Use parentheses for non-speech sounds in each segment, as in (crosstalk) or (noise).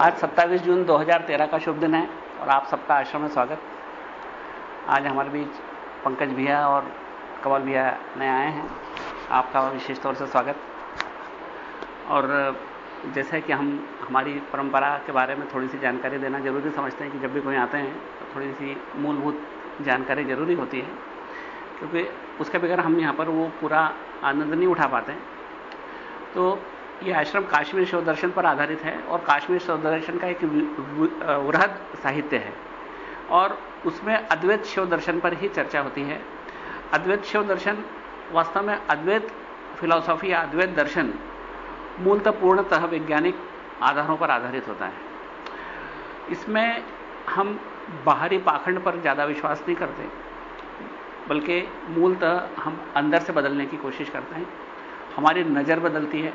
आज 27 जून 2013 का शुभ दिन है और आप सबका आश्रम में स्वागत। आज हमारे बीच पंकज भैया और कमल भैया नए आए हैं। आपका विशेष तौर से स्वागत। और जैसे कि हम, हमारी परंपरा के बारे में थोड़ी सी जानकारी देना ज़रूरी समझते हैं कि जब भी कोई आते हैं तो थोड़ी सी मूलभूत जानकारी ज़रूरी होती है। क्योंकि उसके बगैर हम यहाँ पर वो पूरा आनंद नहीं उठा पाते। तो ये आश्रम काश्मीर शिव दर्शन पर आधारित है और काश्मीर शिव दर्शन का एक वृहद साहित्य है। और उसमें अद्वैत शिव दर्शन पर ही चर्चा होती है। अद्वैत शिव दर्शन वास्तव में अद्वैत फिलॉसफी या अद्वैत दर्शन मूलतः पूर्णतः वैज्ञानिक आधारों पर आधारित होता है। इसमें हम बाहरी पाखंड पर ज़्यादा विश्वास नहीं करते, बल्कि मूलतः हम अंदर से बदलने की कोशिश करते हैं। हमारी नज़र बदलती है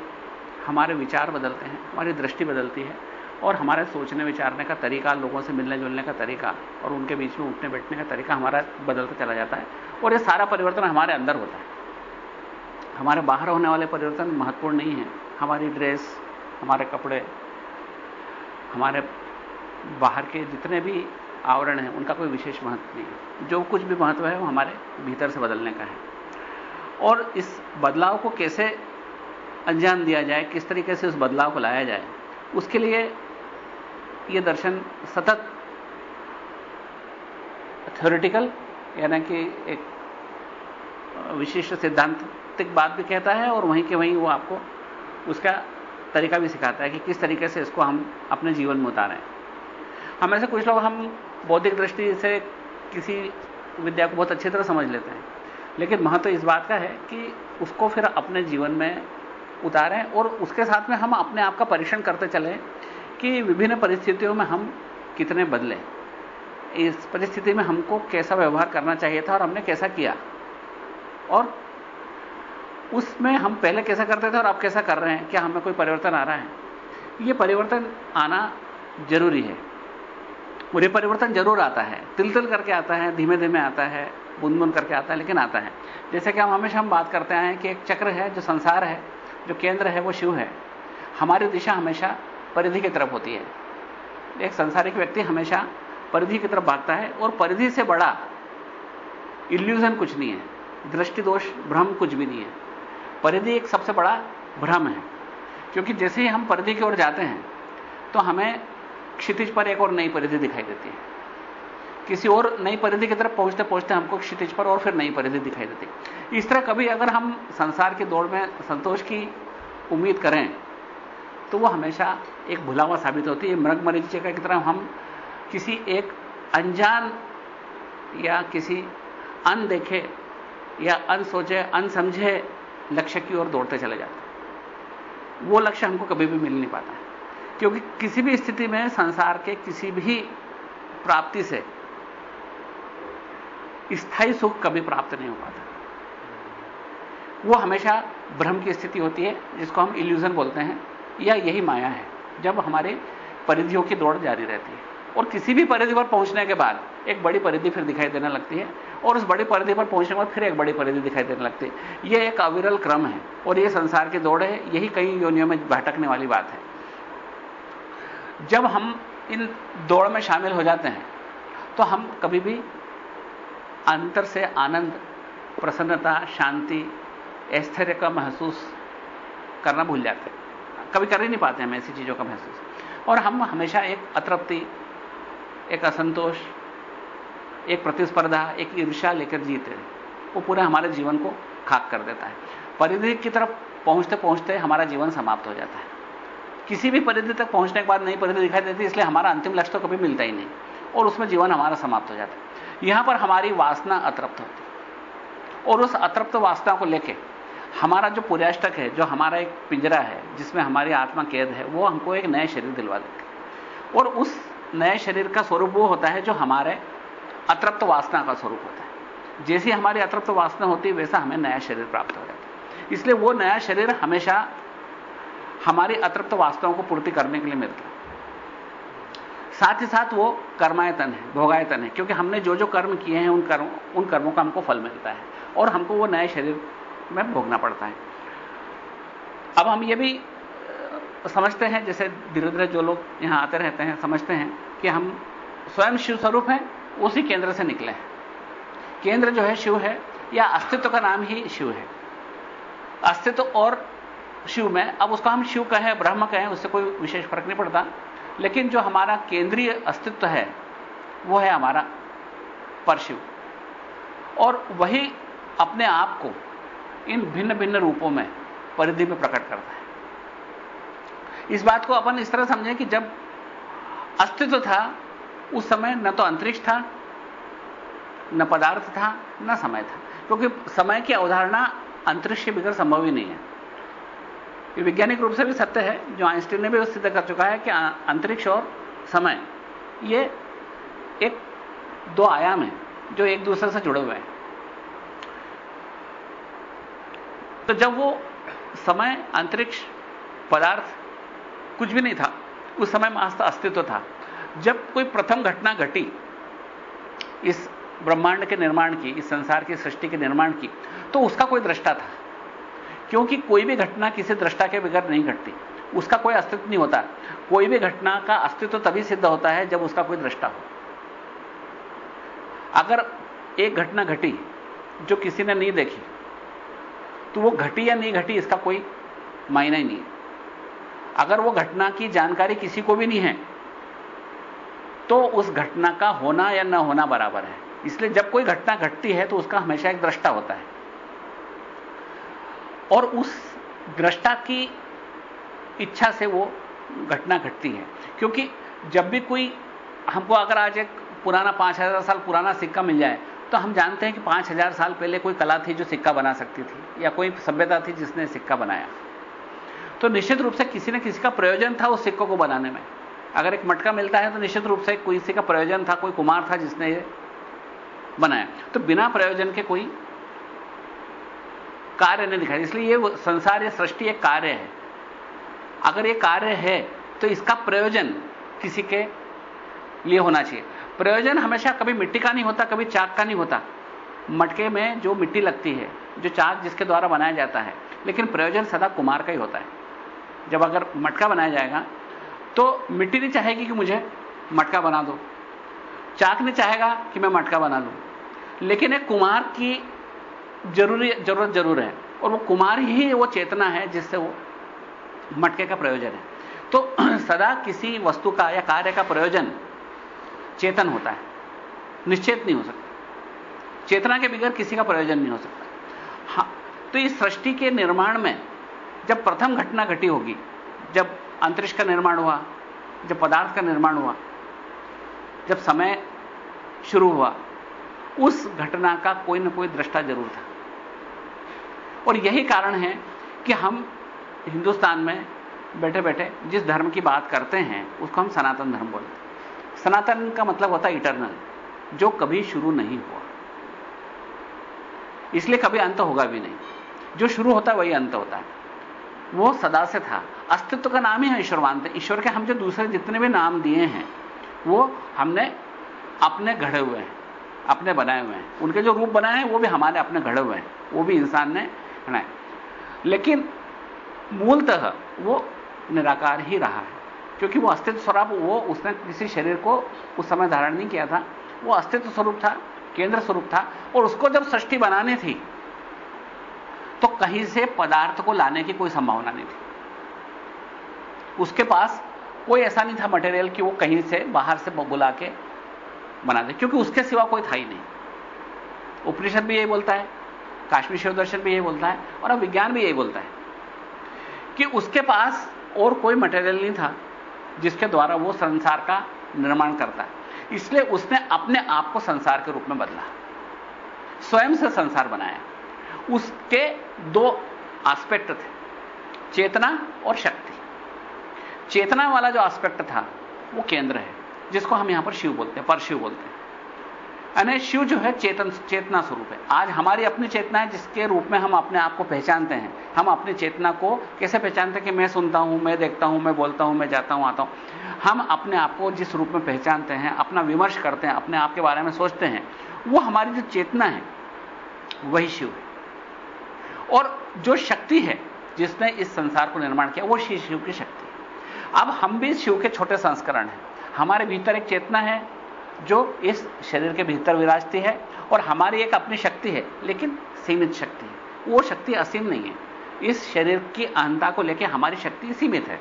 हमारे विचार बदलते हैं, हमारी दृष्टि बदलती है और हमारे सोचने, विचारने का तरीका, लोगों से मिलने जुलने का तरीका और उनके बीच में उठने, बैठने का तरीका हमारा बदलता चला जाता है और ये सारा परिवर्तन हमारे अंदर होता है। हमारे बाहर होने वाले परिवर्तन महत्वपूर्ण नहीं है। हमारी ड्रेस, हमारे कपड़े, हमारे बाहर के जितने भी आवरण हैं, उनका कोई विशेष महत्व नहीं है। जो कुछ भी महत्व है, वो हमारे भीतर से बदलने का है। और इस बदलाव को कैसे अंजाम दिया जाए, किस तरीके से उस बदलाव को लाया जाए, उसके लिए यह दर्शन सतत थ्योरिटिकल यानी कि एक विशिष्ट सिद्धांतिक बात भी कहता है और वहीं के वहीं वो आपको उसका तरीका भी सिखाता है कि किस तरीके से इसको हम अपने जीवन में उतारें। हम ऐसे कुछ लोग, हम बौद्धिक दृष्टि से किसी विद्या को बहुत अच्छी तरह समझ लेते हैं, लेकिन महत्व तो इस बात का है कि उसको फिर अपने जीवन में उतारें और उसके साथ में हम अपने आप का परीक्षण करते चलें कि विभिन्न परिस्थितियों में हम कितने बदले। इस परिस्थिति में हमको कैसा व्यवहार करना चाहिए था और हमने कैसा किया? और उसमें हम पहले कैसा करते थे और अब कैसा कर रहे हैं? क्या हमें कोई परिवर्तन आ रहा है? ये परिवर्तन आना ज़रूरी है। और ये परिवर्तन ज़रूर आता है। तिल तिल करके आता है धीमे धीमे आता है बुंद बुंद करके आता है, लेकिन आता है। जैसे कि हम हमेशा हम बात करते हैं कि एक चक्र है जो संसार है। जो केंद्र है वो शिव है। हमारी दिशा हमेशा परिधि की तरफ़ होती है। एक संसारिक व्यक्ति हमेशा परिधि की तरफ़ भागता है और परिधि से बड़ा इल्यूजन कुछ नहीं है। दृष्टि दोष, भ्रम कुछ भी नहीं है। परिधि एक सबसे बड़ा भ्रम है। क्योंकि जैसे ही हम परिधि की ओर जाते हैं तो हमें क्षितिज पर एक और नई परिधि दिखाई देती है। किसी और नई परिधि की तरफ़ पहुँचते पहुँचते हमको क्षितिज पर और फिर नई परिधि दिखाई देती। इस तरह कभी अगर हम संसार की दौड़ में संतोष की उम्मीद करें तो वो हमेशा एक भुलावा साबित होती है। मृग मरीचिका की तरह हम किसी एक अनजान या किसी अनदेखे या अनसोचे, अनसमझे लक्ष्य की ओर दौड़ते चले जाते वो लक्ष्य हमको कभी भी मिल नहीं पाता। क्योंकि किसी भी स्थिति में संसार के किसी भी प्राप्ति से स्थायी सुख कभी प्राप्त नहीं हो पाता। वो हमेशा भ्रम की स्थिति होती है, जिसको हम इल्यूजन बोलते हैं, या यही माया है, जब हमारे परिधियों की दौड़ जारी रहती है। और किसी भी परिधि पर पहुँचने के बाद, एक बड़ी परिधि फिर दिखाई देने लगती है, और उस बड़ी परिधि पर पहुँचने के बाद फिर एक बड़ी परिधि दिखाई देने लगती है। यह एक अविरल क्रम है, और यह संसार की दौड़ है, यही कई योनियों में भटकने वाली बात है। जब हम इन दौड़ में शामिल हो जाते हैं तो हम कभी भी अंतर से आनंद, प्रसन्नता, शांति, ऐश्वर्य का महसूस करना भूल जाते हैं। कभी कर ही नहीं पाते हम ऐसी चीज़ों का महसूस। और हम हमेशा एक अतृप्ति, एक असंतोष, एक प्रतिस्पर्धा, एक ईर्षा लेकर जीते हैं। वो पूरे हमारे जीवन को खाक कर देता है। परिधि की तरफ़ पहुँचते पहुँचते हमारा जीवन समाप्त हो जाता है। किसी भी परिधि तक पहुँचने के बाद नई परिधि दिखाई देती इसलिए हमारा अंतिम लक्ष्य तो कभी मिलता ही नहीं। और उसमें जीवन हमारा समाप्त हो जाता है। यहाँ पर हमारी वासना अतृप्त होती और उस अतृप्त वासना को लेके हमारा जो पुर्याष्टक है, जो हमारा एक पिंजरा है, जिसमें हमारी आत्मा कैद है, वो हमको एक नए शरीर दिलवा देती है। और उस नए शरीर का स्वरूप वो होता है जो हमारे अतृप्त वासना का स्वरूप होता है। जैसी हमारी अतृप्त वासना होती है, वैसा हमें नया शरीर प्राप्त हो जाता है। इसलिए वो नया शरीर हमेशा हमारी अतृप्त वासनाओं को पूर्ति करने के लिए मिलता है। साथ ही साथ वो कर्मायतन है, भोगायतन है, क्योंकि हमने जो जो कर्म किए हैं, उन कर्म, उन कर्मों का हमको फल मिलता है, और हमको वो नए शरीर में भोगना पड़ता है। अब हम ये भी समझते हैं, जैसे धीरे धीरे जो लोग यहाँ आते रहते हैं, समझते हैं कि हम स्वयं शिव स्वरूप हैं, उसी केंद्र से निकले हैं। केंद्र जो है शिव है, या अस्तित्व का नाम ही शिव है। अस्तित्व और शिव में, अब उसको हम शिव कहें, ब्रह्म कहें, उससे कोई विशेष फ़र्क नहीं पड़ता। लेकिन जो हमारा केंद्रीय अस्तित्व है, वो है हमारा परशिव। और वही अपने आप को इन भिन्न भिन्न रूपों में परिधि में प्रकट करता है। इस बात को अपन इस तरह समझें कि जब अस्तित्व था, उस समय न तो अंतरिक्ष था, न पदार्थ था, न समय था। क्योंकि समय की अवधारणा अंतरिक्ष के बिगड़ संभव ही नहीं है। ये वैज्ञानिक रूप से भी सत्य है, जो आइंस्टीन ने भी सिद्ध कर चुका है कि अंतरिक्ष और समय, ये एक दो आयाम है, जो एक दूसरे से जुड़े हुए हैं। तो जब वो समय, अंतरिक्ष, पदार्थ कुछ भी नहीं था, उस समय में अस्तित्व था, जब कोई प्रथम घटना घटी, इस ब्रह्मांड के निर्माण की, इस संसार की, सृष्टि के निर्माण की तो उसका कोई दृष्टा था। क्योंकि कोई भी घटना किसी दृष्टा के बगैर नहीं घटती। उसका कोई अस्तित्व नहीं होता। कोई भी घटना का अस्तित्व तभी सिद्ध होता है जब उसका कोई दृष्टा हो। अगर एक घटना घटी जो किसी ने नहीं देखी तो वो घटी या नहीं घटी इसका कोई मायना ही नहीं है। अगर वो घटना की जानकारी किसी को भी नहीं है तो उस घटना का होना या न होना बराबर है। इसलिए जब कोई घटना घटती है तो उसका हमेशा एक दृष्टा होता है। और उस दृष्टा की इच्छा से वो घटना घटती है। क्योंकि जब भी कोई हमको अगर आज एक पुराना पाँच हज़ार साल पुराना सिक्का मिल जाए तो हम जानते हैं कि पाँच हज़ार साल पहले कोई कला थी जो सिक्का बना सकती थी, या कोई सभ्यता थी जिसने सिक्का बनाया। तो निश्चित रूप से किसी न किसी का प्रयोजन था उस सिक्कों को बनाने में। अगर एक मटका मिलता है तो निश्चित रूप से किसी का प्रयोजन था, कोई कुमार था जिसने बनाया। तो बिना प्रयोजन के कोई कार्य नहीं दिखाई, इसलिए ये संसार, या सृष्टि एक कार्य है। अगर ये कार्य है तो इसका प्रयोजन किसी के लिए होना चाहिए। प्रयोजन हमेशा कभी मिट्टी का नहीं होता, कभी चाक का नहीं होता। मटके में जो मिट्टी लगती है, जो चाक जिसके द्वारा बनाया जाता है, लेकिन प्रयोजन सदा कुमार का ही होता है। जब अगर मटका बनाया जाएगा तो मिट्टी नहीं चाहेगी कि मुझे मटका बना दो। चाक नहीं चाहेगा कि मैं मटका बना लूँ। लेकिन एक कुमार की ज़रूरी, ज़रूरत ज़रूर है। और वो कुमार ही वो चेतना है जिससे वो मटके का प्रयोजन है। तो (clears throat) सदा किसी वस्तु का या कार्य का प्रयोजन चेतन होता है। निश्चित नहीं हो सकता। चेतना के बिगैर किसी का प्रयोजन नहीं हो सकता। हाँ तो इस सृष्टि के निर्माण में जब प्रथम घटना घटी होगी, जब अंतरिक्ष का निर्माण हुआ, जब पदार्थ का निर्माण हुआ, जब समय शुरू हुआ, उस घटना का कोई ना कोई दृष्टा ज़रूर था। और यही कारण है कि हम हिंदुस्तान में बैठे बैठे जिस धर्म की बात करते हैं, उसको हम सनातन धर्म बोलते हैं। सनातन का मतलब होता है इटरनल जो कभी शुरू नहीं हुआ। इसलिए कभी अंत होगा भी नहीं। जो शुरू होता है, वही अंत होता है। वो सदा से था। अस्तित्व का नाम ही है ईश्वर मानते ईश्वर के हम जो दूसरे जितने भी नाम दिए हैं, वो हमने अपने घड़े हुए हैं, अपने बनाए हुए हैं। उनके जो रूप बनाए हैं, वो भी हमारे अपने घड़े हुए हैं। वो भी इंसान ने बनाए लेकिन मूलतः वो निराकार ही रहा है। क्योंकि वो अस्तित्व स्वरूप, वो उसने किसी शरीर को उस समय धारण नहीं किया था, वो अस्तित्व स्वरूप था, केंद्र स्वरूप था, और उसको जब सृष्टि बनाने थी तो कहीं से पदार्थ को लाने की कोई संभावना नहीं थी। उसके पास कोई ऐसा नहीं था मटेरियल कि वो कहीं से बाहर से बुला के बना दे, क्योंकि उसके सिवा कोई था ही नहीं। उपनिषद भी यही बोलता है काश्मीर शिव दर्शन भी यही बोलता है और अब विज्ञान भी यही बोलता है कि उसके पास और कोई मटेरियल नहीं था जिसके द्वारा वो संसार का निर्माण करता है। इसलिए उसने अपने आप को संसार के रूप में बदला। स्वयं से संसार बनाया। उसके दो एस्पेक्ट थे, चेतना और शक्ति। चेतना वाला जो एस्पेक्ट था, वो केंद्र है, जिसको हम यहाँ पर शिव बोलते हैं, परशिव बोलते हैं। यानी शिव जो है चेतन, चेतना स्वरूप है। आज हमारी अपनी चेतना है जिसके रूप में हम अपने आप को पहचानते हैं। हम अपनी चेतना को कैसे पहचानते हैं कि मैं सुनता हूँ, मैं देखता हूँ, मैं बोलता हूँ, मैं जाता हूँ, आता हूँ। हम अपने आप को जिस रूप में पहचानते हैं, अपना विमर्श करते हैं, अपने आप के बारे में सोचते हैं, वो हमारी जो चेतना है, वही शिव है। और जो शक्ति है जिसने इस संसार को निर्माण किया, वो शिव की शक्ति है। अब हम भी शिव के छोटे संस्करण हैं। हमारे भीतर एक चेतना है जो इस शरीर के भीतर विराजती है और हमारी एक अपनी शक्ति है, लेकिन सीमित शक्ति है। वो शक्ति असीम नहीं है। इस शरीर की अहंता को लेकर हमारी शक्ति सीमित है।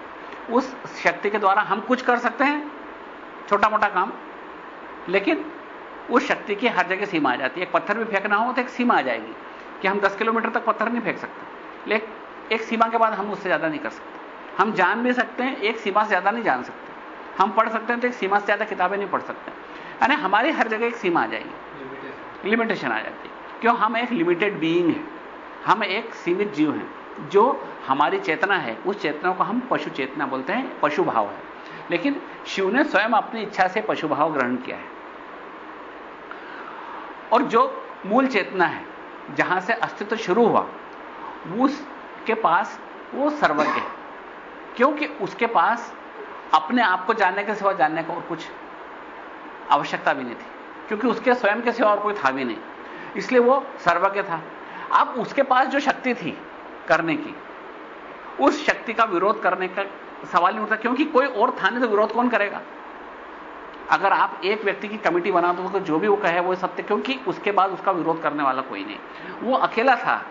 उस शक्ति के द्वारा हम कुछ कर सकते हैं छोटा मोटा काम, लेकिन उस शक्ति की हर जगह सीमा आ जाती है। एक पत्थर भी फेंकना हो तो एक सीमा आ जाएगी कि हम 10 किलोमीटर तक पत्थर नहीं फेंक सकते। लेकिन एक सीमा के बाद हम उससे ज़्यादा नहीं कर सकते। हम जान भी सकते हैं, एक सीमा से ज़्यादा नहीं जान सकते। हम पढ़ सकते हैं तो एक सीमा से ज़्यादा किताबें नहीं पढ़ सकते। यानी हमारी हर जगह एक सीमा आ जाएगी। लिमिटेशन आ जाती है। क्यों? हम एक लिमिटेड बीइंग हैं। हम एक सीमित जीव हैं। जो हमारी चेतना है उस चेतना को हम पशु चेतना बोलते हैं पशु भाव है। लेकिन शिव ने स्वयं अपनी इच्छा से पशु भाव ग्रहण किया है। और जो मूल चेतना है जहाँ से अस्तित्व शुरू हुआ उसके पास वो सर्वज्ञ है। क्योंकि उसके पास अपने आप को जानने के सिवा जानने का और कुछ आवश्यकता भी नहीं थी, क्योंकि उसके स्वयं के सिवा और कोई था भी नहीं। इसलिए वो सर्वज्ञ था। अब उसके पास जो शक्ति थी करने की, उस शक्ति का विरोध करने का सवाल नहीं उठता, क्योंकि कोई और था नहीं तो विरोध कौन करेगा? अगर आप एक व्यक्ति की कमिटी बना दो तो जो भी वो कहे वो सत्य, क्योंकि उसके बाद उसका विरोध करने वाला कोई नहीं। वो अकेला था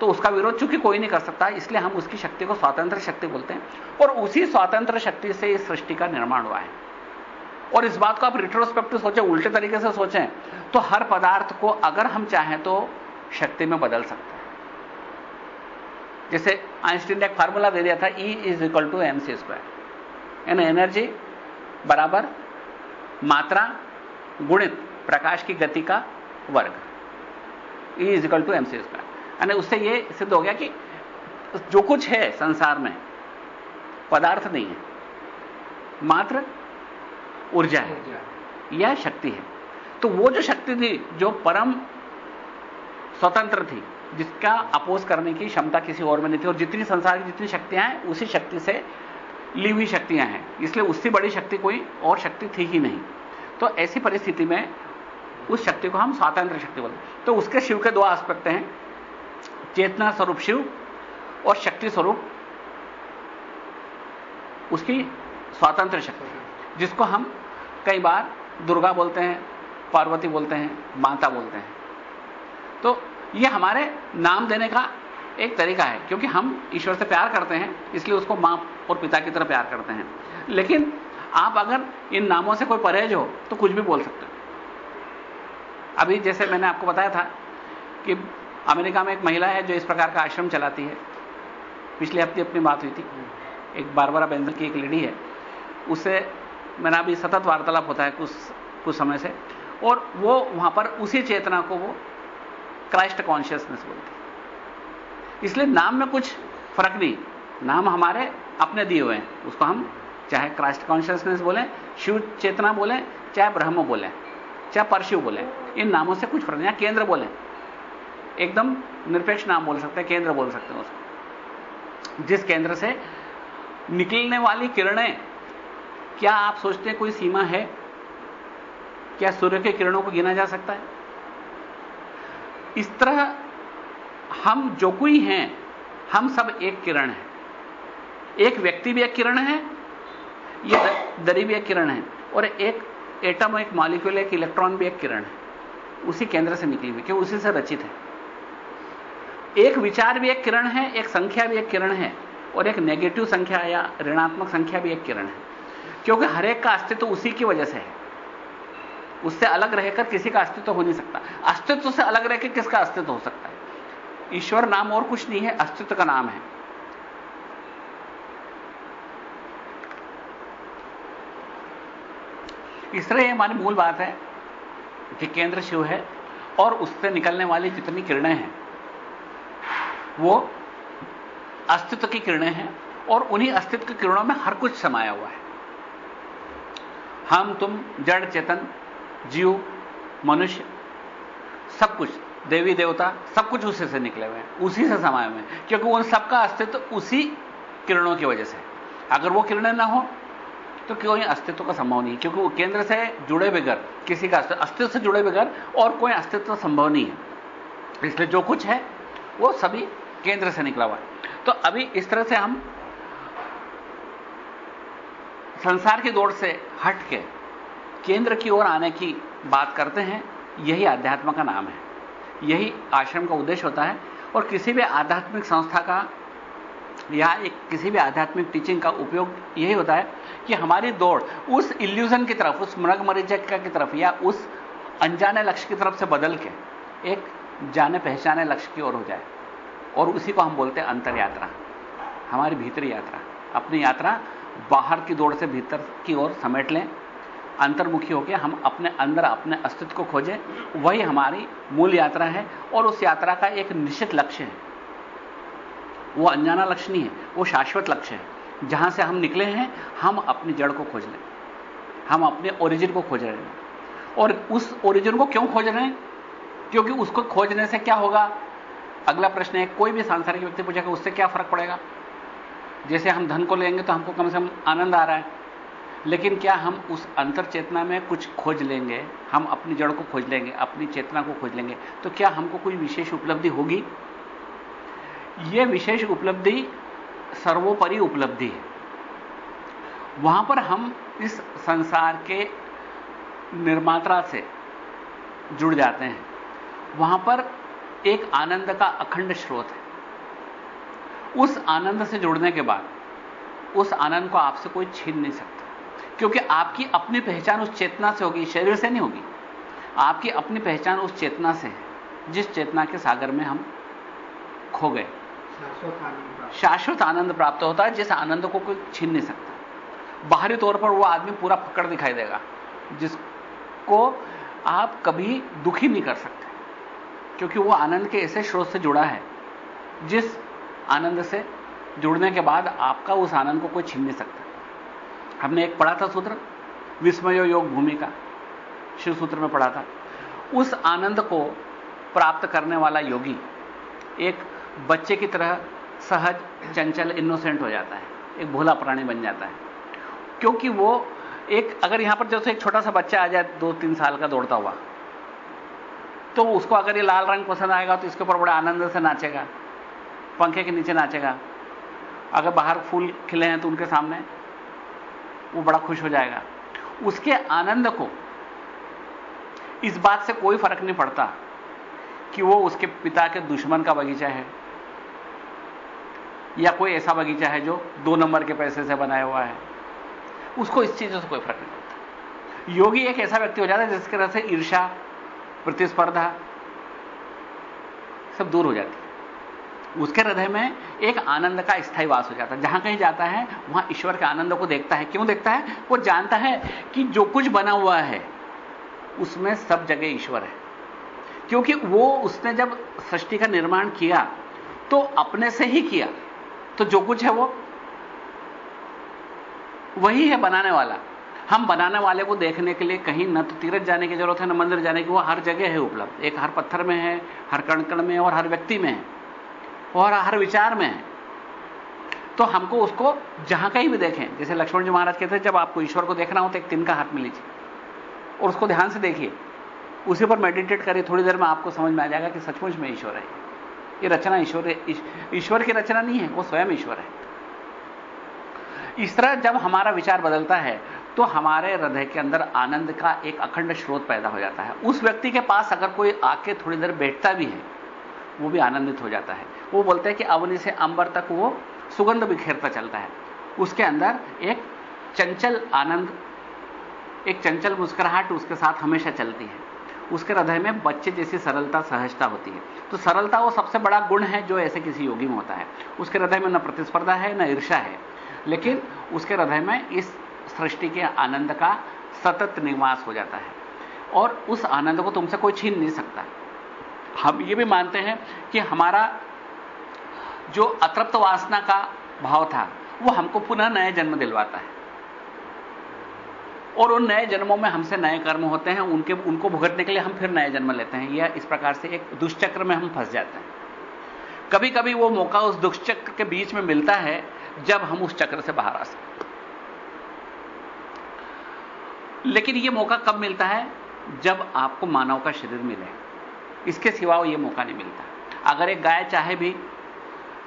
तो उसका विरोध चूँकि कोई नहीं कर सकता, इसलिए हम उसकी शक्ति को स्वतंत्र शक्ति बोलते हैं, और उसी स्वतंत्र शक्ति से इस सृष्टि का निर्माण हुआ है। और इस बात को आप रिट्रोस्पेक्टिव सोचें, उल्टे तरीके से सोचें तो हर पदार्थ को अगर हम चाहें तो शक्ति में बदल सकते हैं। जैसे आइंस्टीन ने एक फार्मूला दे दिया था E is equal to M C square यानी एनर्जी बराबर मात्रा गुणित प्रकाश की गति का वर्ग। E is equal to M C square यानी उससे यह सिद्ध हो गया कि जो कुछ है संसार में, पदार्थ नहीं है, मात्र ऊर्जा है यह शक्ति है। तो वो जो शक्ति थी, जो परम स्वतंत्र थी, जिसका अपोज करने की क्षमता किसी और में नहीं थी, और जितनी संसार की जितनी शक्तियाँ हैं, उसी शक्ति से ली हुई शक्तियाँ हैं। इसलिए उससे बड़ी शक्ति कोई और शक्ति थी ही नहीं। तो ऐसी परिस्थिति में उस शक्ति को हम स्वातंत्र शक्ति बोलते तो उसके शिव के दो आस्पेक्ट हैं, चेतना स्वरूप शिव और शक्ति स्वरूप उसकी स्वातंत्र शक्ति, जिसको हम कई बार दुर्गा बोलते हैं, पार्वती बोलते हैं, माता बोलते हैं। तो ये हमारे नाम देने का एक तरीका है, क्योंकि हम ईश्वर से प्यार करते हैं, इसलिए उसको माँ और पिता की तरह प्यार करते हैं। लेकिन आप अगर इन नामों से कोई परहेज हो तो कुछ भी बोल सकते हो। अभी जैसे मैंने आपको बताया था कि अमेरिका में एक महिला है जो इस प्रकार का आश्रम चलाती है। पिछले हफ़्ते अपनी बात हुई थी। एक बारबारा बेंजल की एक लेडी है। उससे मेरा अभी सतत वार्तालाप होता है कुछ कुछ समय से, और वो वहाँ पर उसी चेतना को वो क्राइस्ट कॉन्शियसनेस बोलती इसलिए नाम में कुछ फ़र्क नहीं, नाम हमारे अपने दिए हुए हैं, उसको हम चाहे क्राइस्ट कॉन्शियसनेस बोले, शिव चेतना बोले, चाहे ब्रह्म बोले, चाहे परशिव बोले, इन नामों से कुछ फ़र्क नहीं केंद्र बोले। एकदम निरपेक्ष नाम बोल सकते हैं, केंद्र बोल सकते हैं उसको। जिस केंद्र से निकलने वाली किरणें क्या आप सोचते हैं कोई सीमा है? क्या सूर्य के किरणों को गिना जा सकता है? इस तरह हम जो कोई हैं, हम सब एक किरण है। एक व्यक्ति भी एक किरण है यह दरी भी एक किरण है, और एक एटम एक मॉलिक्यूल एक इलेक्ट्रॉन भी एक किरण है। उसी केंद्र से निकली हुई, क्यों? उसी से रचित है। एक विचार भी एक किरण है, एक संख्या भी एक किरण है, और एक नेगेटिव संख्या या ऋणात्मक संख्या भी एक किरण है। क्योंकि हर एक का अस्तित्व उसी की वजह से है। उससे अलग रहकर किसी का अस्तित्व हो नहीं सकता। अस्तित्व से अलग रहकर किसका अस्तित्व हो सकता है? ईश्वर नाम और कुछ नहीं है, अस्तित्व का नाम है। इस तरह यह हमारी मूल बात है कि केंद्र शिव है और उससे निकलने वाली जितनी किरणें हैं, वो अस्तित्व की किरणें हैं और उन्हीं अस्तित्व की किरणों में हर कुछ समाया हुआ है। हम, तुम, जड़, चेतन, जीव, मनुष्य, सब कुछ, देवी, देवता, सब कुछ उसी से निकले हुए हैं, उसी से समाये हुए हैं। क्योंकि उन सबका अस्तित्व उसी किरणों की वजह से अगर वो किरणें ना हो तो कोई अस्तित्व का संभव नहीं है? क्योंकि वो केंद्र से जुड़े बगैर, किसी का अस्तित्व से जुड़े बगैर और कोई अस्तित्व संभव नहीं है। इसलिए जो कुछ है, वो सभी केंद्र से निकला हुआ है। तो अभी इस तरह से हम संसार की दौड़ से हट के केंद्र की ओर आने की बात करते हैं, यही आध्यात्म का नाम है। यही आश्रम का उद्देश्य होता है और किसी भी आध्यात्मिक संस्था का या एक किसी भी आध्यात्मिक टीचिंग का उपयोग यही होता है कि हमारी दौड़ उस इल्यूजन की तरफ़, उस मृग मरीचिका की तरफ़ या उस अनजाने लक्ष्य की तरफ़ से बदल के एक जाने पहचाने लक्ष्य की ओर हो जाए। और उसी को हम बोलते हैं अंतर यात्रा हमारी भीतरी यात्रा, अपनी यात्रा बाहर की दौड़ से भीतर की ओर समेट लें। अंतर्मुखी होकर हम अपने अंदर अपने अस्तित्व को खोजें। वही हमारी मूल यात्रा है और उस यात्रा का एक निश्चित लक्ष्य है। वो अनजाना लक्ष्य नहीं है, वो शाश्वत लक्ष्य है। जहाँ से हम निकले हैं, हम अपनी जड़ को खोज लें। हम अपने ओरिजिन को खोज रहे हैं। और उस ओरिजिन को क्यों खोज रहे हैं? क्योंकि उसको खोजने से क्या होगा? अगला प्रश्न है, कोई भी सांसारिक व्यक्ति पूछेगा, उससे क्या फ़र्क पड़ेगा? जैसे हम धन को लेंगे तो हमको कम से कम आनंद आ रहा है। लेकिन क्या हम उस अंतर चेतना में कुछ खोज लेंगे? हम अपनी जड़ को खोज लेंगे, अपनी चेतना को खोज लेंगे। तो क्या हमको कोई विशेष उपलब्धि होगी? यह विशेष उपलब्धि सर्वोपरि उपलब्धि है। वहाँ पर हम इस संसार के निर्मात्रा से जुड़ जाते हैं। वहाँ पर एक आनंद का अखंड स्रोत है। उस आनंद से जुड़ने के बाद उस आनंद को आपसे कोई छीन नहीं सकता। क्योंकि आपकी अपनी पहचान उस चेतना से होगी शरीर से नहीं होगी। आपकी अपनी पहचान उस चेतना से है जिस चेतना के सागर में हम खो गए। शाश्वत आनंद प्राप्त। होता है जिस आनंद को कोई छीन नहीं सकता। बाहरी तौर पर वो आदमी पूरा पकड़ दिखाई देगा जिसको आप कभी दुखी नहीं कर सकते। क्योंकि वो आनंद के ऐसे स्रोत से जुड़ा है जिस आनंद से जुड़ने के बाद आपका उस आनंद को कोई छीन नहीं सकता। हमने एक पढ़ा था सूत्र, विस्मयो योग भूमि का शिव सूत्र में पढ़ा था। उस आनंद को प्राप्त करने वाला योगी एक बच्चे की तरह सहज, चंचल इनोसेंट हो जाता है, एक भोला प्राणी बन जाता है। क्योंकि वो एक, अगर यहाँ पर जैसे एक छोटा सा बच्चा आ जाए दो तीन साल का दौड़ता हुआ तो उसको अगर ये लाल रंग पसंद आएगा तो इसके ऊपर बड़े आनंद से नाचेगा। पंखे के नीचे नाचेगा। अगर बाहर फूल खिले हैं तो उनके सामने वो बड़ा खुश हो जाएगा। उसके आनंद को इस बात से कोई फ़र्क नहीं पड़ता कि वो उसके पिता के दुश्मन का बगीचा है या कोई ऐसा बगीचा है जो दो नंबर के पैसे से बनाया हुआ है। उसको इस चीज़ों से कोई फ़र्क नहीं पड़ता। योगी एक ऐसा व्यक्ति हो जाता है जिसके तरह से ईर्षा प्रतिस्पर्धा सब दूर हो जाती है। उसके हृदय में एक आनंद का स्थायी वास हो जाता है। जहाँ कहीं जाता है, वहाँ ईश्वर के आनंद को देखता है। क्यों देखता है? वो जानता है कि जो कुछ बना हुआ है, उसमें सब जगह ईश्वर है। क्योंकि वो, उसने जब सृष्टि का निर्माण किया तो अपने से ही किया। तो जो कुछ है वो, वही है बनाने वाला। हम बनाने वाले को देखने के लिए कहीं न तो तीरथ जाने की ज़रूरत है, न मंदिर जाने की, वो हर जगह है उपलब्ध। एक हर पत्थर में है, हर कणकण कण में और हर व्यक्ति में है। और हर विचार में है तो हमको उसको जहाँ कहीं भी देखें। जैसे लक्ष्मण जी महाराज कहते हैं, जब आपको ईश्वर को देखना हो तो एक तिन का हाथ में लीजिए। और उसको ध्यान से देखिए। उसी पर मेडिटेट करिए। थोड़ी देर में आपको समझ में आ जाएगा कि सचमुच में ईश्वर है। ये रचना ईश्वर ईश्वर की रचना नहीं है, वो स्वयं ईश्वर है। इस तरह जब हमारा विचार बदलता है तो हमारे हृदय के अंदर आनंद का एक अखंड स्रोत पैदा हो जाता है। उस व्यक्ति के पास अगर कोई आके थोड़ी देर बैठता भी है, वो भी आनंदित हो जाता है। वो बोलते हैं कि अवनी से अंबर तक वो सुगंध बिखेरता चलता है। उसके अंदर एक चंचल आनंद, एक चंचल मुस्कुराहट उसके साथ हमेशा चलती है। उसके हृदय में बच्चे जैसी सरलता, सहजता होती है। तो सरलता वो सबसे बड़ा गुण है जो ऐसे किसी योगी में होता है। उसके हृदय में न प्रतिस्पर्धा है, न ईर्षा है। लेकिन उसके हृदय में इस सृष्टि के आनंद का सतत निवास हो जाता है। और उस आनंद को तुमसे कोई छीन नहीं सकता। हम ये भी मानते हैं कि हमारा जो अतृप्त वासना का भाव था, वो हमको पुनः नए जन्म दिलवाता है। और उन नए जन्मों में हमसे नए कर्म होते हैं, उनके, उनको भुगतने के लिए हम फिर नए जन्म लेते हैं। या इस प्रकार से एक दुष्चक्र में हम फंस जाते हैं। कभी कभी वो मौका उस दुष्चक्र के बीच में मिलता है, जब हम उस चक्र से बाहर आ सकते लेकिन यह मौका कब मिलता है? जब आपको मानव का शरीर मिले। इसके सिवा यह मौका नहीं मिलता। अगर एक गाय चाहे भी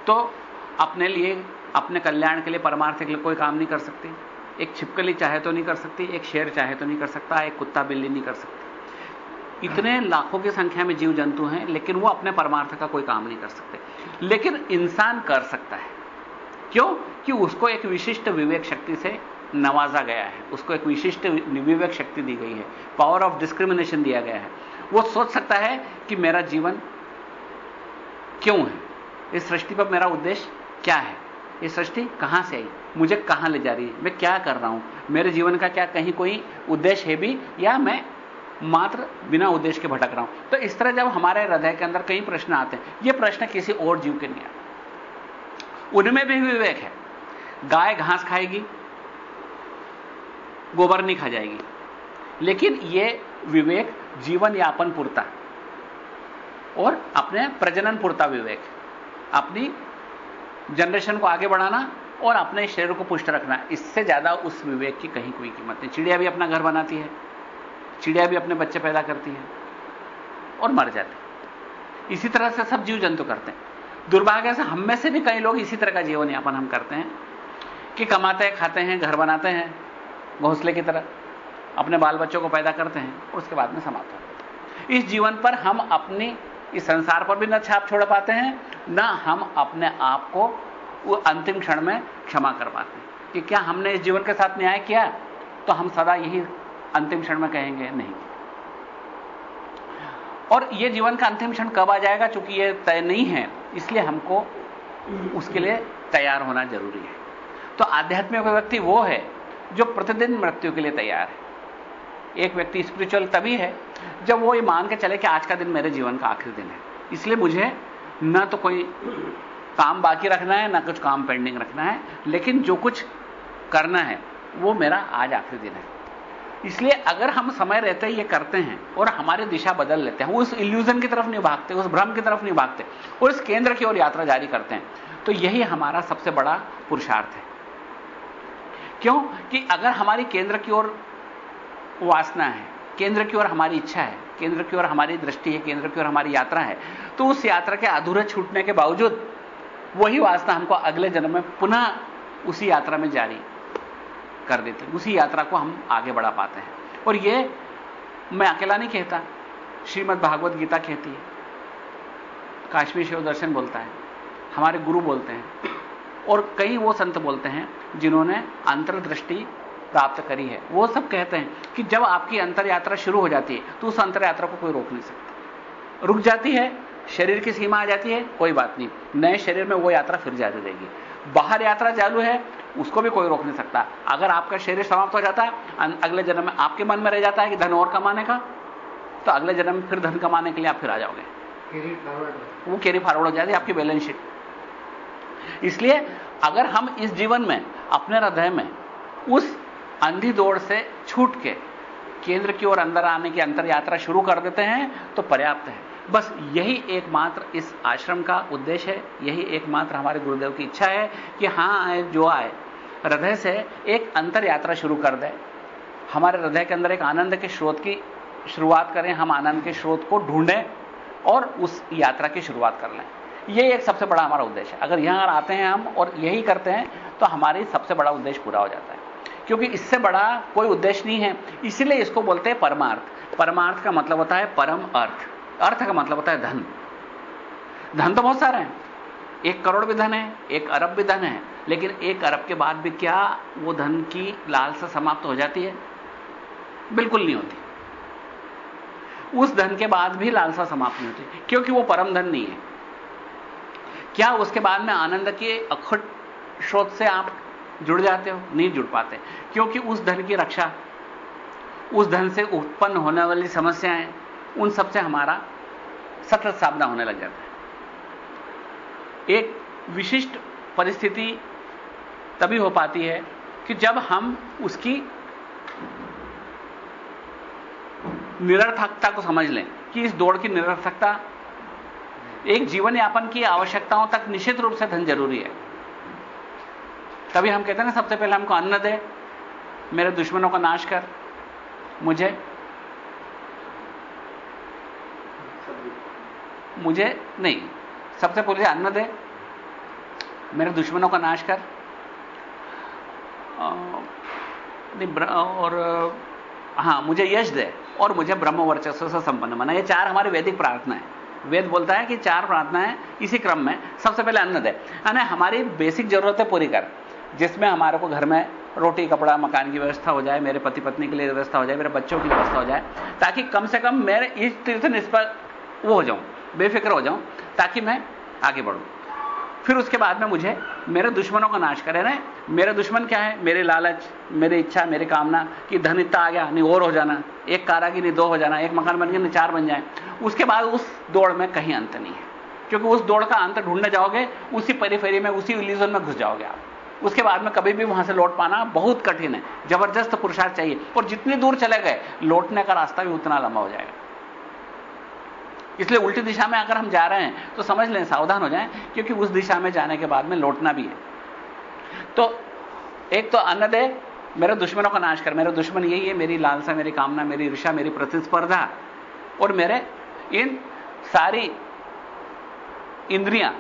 तो अपने लिए, अपने कल्याण के लिए, परमार्थ के लिए कोई काम नहीं कर सकती। एक छिपकली चाहे तो नहीं कर सकती, एक शेर चाहे तो नहीं कर सकता, एक कुत्ता बिल्ली नहीं कर सकती। इतने लाखों की संख्या में जीव जंतु हैं, लेकिन वो अपने परमार्थ का कोई काम नहीं कर सकते। लेकिन इंसान कर सकता है। क्यों? कि उसको एक विशिष्ट विवेक शक्ति से नवाजा गया है। उसको एक विशिष्ट विवेक शक्ति दी गई है। पावर ऑफ़ डिस्क्रिमिनेशन दिया गया है। वो सोच सकता है कि मेरा जीवन क्यों है? इस सृष्टि पर मेरा उद्देश्य क्या है? ये सृष्टि कहाँ से आई? मुझे कहाँ ले जा रही है? मैं क्या कर रहा हूँ? मेरे जीवन का क्या कहीं कोई उद्देश्य है भी? या मैं मात्र बिना उद्देश्य के भटक रहा हूँ? तो इस तरह जब हमारे हृदय के अंदर कई प्रश्न आते हैं, ये प्रश्न किसी और जीव के नहीं आते। उनमें भी विवेक है। गाय घास खाएगी, गोबर नहीं खा जाएगी। लेकिन यह विवेक जीवन यापन पुरता और अपने प्रजनन पुरता विवेक अपनी जनरेशन को आगे बढ़ाना और अपने शरीर को पुष्ट रखना। इससे ज़्यादा उस विवेक की कहीं कोई कीमत नहीं। चिड़िया भी अपना घर बनाती है। चिड़िया भी अपने बच्चे पैदा करती है और मर जाती इसी तरह से सब जीव जंतु करते हैं। दुर्भाग्य से हम में से भी कई लोग इसी तरह का जीवन यापन हम करते हैं कि कमाते हैं खाते हैं, घर बनाते हैं, घोंसले की तरह अपने बाल बच्चों को पैदा करते हैं और उसके बाद में समाप्त होते इस जीवन पर हम अपनी, इस संसार पर भी न छाप छोड़ पाते हैं। न हम अपने आप को वो अंतिम क्षण में क्षमा कर पाते कि क्या हमने इस जीवन के साथ न्याय किया? तो हम सदा यही अंतिम क्षण में कहेंगे, नहीं। और यह जीवन का अंतिम क्षण कब आ जाएगा? चूँकि यह तय नहीं है, इसलिए हमको उसके लिए तैयार होना ज़रूरी है। तो आध्यात्मिक व्यक्ति वो है, जो प्रतिदिन मृत्यु के लिए तैयार है। एक व्यक्ति स्पिरिचुअल तभी है, जब वो ये मान के चले कि आज का दिन मेरे जीवन का आखिरी दिन है। इसलिए मुझे न तो कोई काम बाकी रखना है, ना कुछ काम पेंडिंग रखना है, लेकिन जो कुछ करना है, वो मेरा आज आखिरी दिन है। इसलिए अगर हम समय रहते ये करते हैं और हमारी दिशा बदल लेते हैं उस इल्यूजन की तरफ़ नहीं भागते, उस भ्रम की तरफ़ नहीं भागते, और इस केंद्र की ओर यात्रा जारी करते हैं तो यही हमारा सबसे बड़ा पुरुषार्थ है। क्यों? कि अगर हमारी केंद्र की ओर वासना है, केंद्र की ओर हमारी इच्छा है, केंद्र की ओर हमारी दृष्टि है, केंद्र की ओर हमारी यात्रा है तो उस यात्रा के अधूरे छूटने के बावजूद वही वासना हमको अगले जन्म में पुनः उसी यात्रा में जारी कर देते उसी यात्रा को हम आगे बढ़ा पाते हैं। और ये मैं अकेला नहीं कहता, श्रीमद भागवत गीता कहती है। काश्मीर शिव दर्शन बोलता है, हमारे गुरु बोलते हैं, और कई वो संत बोलते हैं जिन्होंने अंतर्दृष्टि प्राप्त करी है। वो सब कहते हैं कि जब आपकी अंतर यात्रा शुरू हो जाती है तो उस अंतर यात्रा को कोई रोक नहीं सकता। रुक जाती है शरीर की सीमा आ जाती है कोई बात नहीं। नए शरीर में वो यात्रा फिर जारी रहेगी बाहर यात्रा चालू है उसको भी कोई रोक नहीं सकता। अगर आपका शरीर समाप्त हो जाता है अगले जन्म में आपके मन में रह जाता है कि धन और कमाने का तो अगले जन्म में फिर धन कमाने के लिए आप फिर आ जाओगे। वो कैरी फॉरवर्ड हो जाती आपकी बैलेंस शीट इसलिए अगर हम इस जीवन में अपने हृदय में उस अंधी दौड़ से छूट के केंद्र की ओर अंदर आने की अंतर यात्रा शुरू कर देते हैं तो पर्याप्त है। बस यही एकमात्र इस आश्रम का उद्देश्य है, यही एकमात्र हमारे गुरुदेव की इच्छा है कि हाँ आए, जो आए। हृदय से एक अंतर यात्रा शुरू कर दे। हमारे हृदय के अंदर एक आनंद के स्रोत की शुरुआत करें, हम आनंद के स्रोत को ढूंढें और उस यात्रा की शुरुआत कर लें। यही एक सबसे बड़ा हमारा उद्देश्य है। अगर यहाँ आते हैं हम और यही करते हैं तो हमारी सबसे बड़ा उद्देश्य पूरा हो जाता है। क्योंकि इससे बड़ा कोई उद्देश्य नहीं है, इसलिए इसको बोलते हैं परमार्थ। परमार्थ का मतलब होता है परम अर्थ। अर्थ का मतलब होता है धन। धन तो बहुत सारे हैं। एक करोड़ भी धन है, एक अरब भी धन है, लेकिन एक अरब के बाद भी क्या वो धन की लालसा समाप्त हो जाती है? बिल्कुल नहीं होती। उस धन के बाद भी लालसा समाप्त नहीं होती, क्योंकि वो परम धन नहीं है। क्या उसके बाद में आनंद के अखुट स्रोत से आप जुड़ जाते हो? नहीं जुड़ पाते, क्योंकि उस धन की रक्षा, उस धन से उत्पन्न होने वाली समस्याएँ उन सबसे हमारा सतत सामना होने लग जाता है। एक विशिष्ट परिस्थिति तभी हो पाती है कि जब हम उसकी निरर्थकता को समझ लें कि इस दौड़ की निरर्थकता एक जीवन यापन की आवश्यकताओं तक निश्चित रूप से धन ज़रूरी है। तभी हम कहते हैं ना, सबसे पहले हमको अन्न दे, मेरे दुश्मनों का नाश कर, मुझे मुझे नहीं। सबसे पहले अन्न दे, मेरे दुश्मनों का नाश कर। और, हाँ, मुझे यश दे और मुझे ब्रह्म वर्चस्व से संपन्न बना। ये चार हमारी वैदिक प्रार्थना है। वेद बोलता है कि चार प्रार्थनाएँ इसी क्रम में। सबसे पहले अन्न दे। यानी हमारी बेसिक जरूरतें पूरी कर, जिसमें हमारे को घर में रोटी, कपड़ा, मकान की व्यवस्था हो जाए, मेरे पति पत्नी के लिए व्यवस्था हो जाए, मेरे बच्चों की व्यवस्था हो जाए, ताकि कम से कम मेरे इस तीर्थ निष्पा वो हो जाऊँ। बेफिक्र हो जाऊँ ताकि मैं आगे बढ़ूं। फिर उसके बाद में मुझे, मेरे दुश्मनों का नाश करे, रहे? मेरे दुश्मन क्या है? मेरे लालच, मेरी इच्छा, मेरी कामना कि धन इतना आ गया, नहीं और हो जाना। एक कारागी नहीं दो हो जाना। एक मकान बन गया, नहीं चार बन जाए। उसके बाद उस दौड़ में कहीं अंत नहीं है। क्योंकि उस दौड़ का अंत ढूँढने जाओगे, उसी परिफेरी में, उसी इल्यूजन में घुस जाओगे आप। उसके बाद में कभी भी वहाँ से लौट पाना बहुत कठिन है। ज़बरदस्त पुरुषार्थ चाहिए। और जितनी दूर चले गए, लौटने का रास्ता भी उतना लंबा हो जाएगा। इसलिए उल्टी दिशा में अगर हम जा रहे हैं तो समझ लें, सावधान हो जाएँ, क्योंकि उस दिशा में जाने के बाद में लौटना भी है। तो एक तो अन्न दे मेरे दुश्मनों का नाश कर, मेरे दुश्मन यही है, मेरी लालसा, मेरी कामना, मेरी ईर्षा मेरी प्रतिस्पर्धा और मेरे इन सारी इंद्रियाँ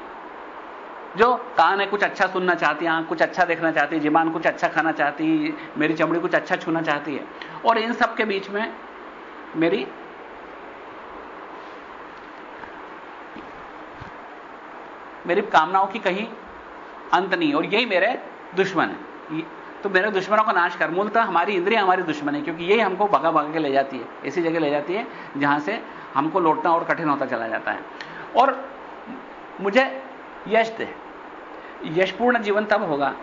जो कान है, कुछ अच्छा सुनना चाहती आँख कुछ अच्छा देखना चाहती है जिमान कुछ अच्छा खाना चाहती मेरी चमड़ी कुछ अच्छा छूना चाहती है, और इन सब के बीच में मेरी मेरी कामनाओं की कहीं अंत नहीं और यही मेरे दुश्मन है। तो मेरे दुश्मनों का नाश कर, मूलतः हमारी इंद्रिया हमारी दुश्मन है, क्योंकि यही हमको भगा भगा के ले जाती है, ऐसी जगह ले जाती है जहाँ से हमको लौटना और कठिन होता चला जाता है। और मुझे यश दे। यशपूर्ण जीवन तब होगा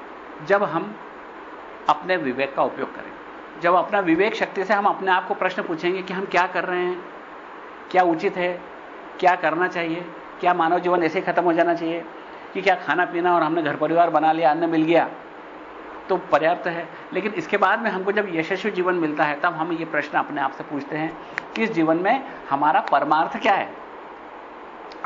जब हम अपने विवेक का उपयोग करें। जब अपना विवेक शक्ति से हम अपने आप को प्रश्न पूछेंगे कि हम क्या कर रहे हैं, क्या उचित है, क्या करना चाहिए क्या मानव जीवन ऐसे खत्म हो जाना चाहिए कि क्या खाना पीना और हमने घर परिवार बना लिया, अन्न मिल गया? तो पर्याप्त है। लेकिन इसके बाद में हमको जब यशस्वी जीवन मिलता है, तब हम ये प्रश्न अपने आप से पूछते हैं कि इस जीवन में हमारा परमार्थ क्या है?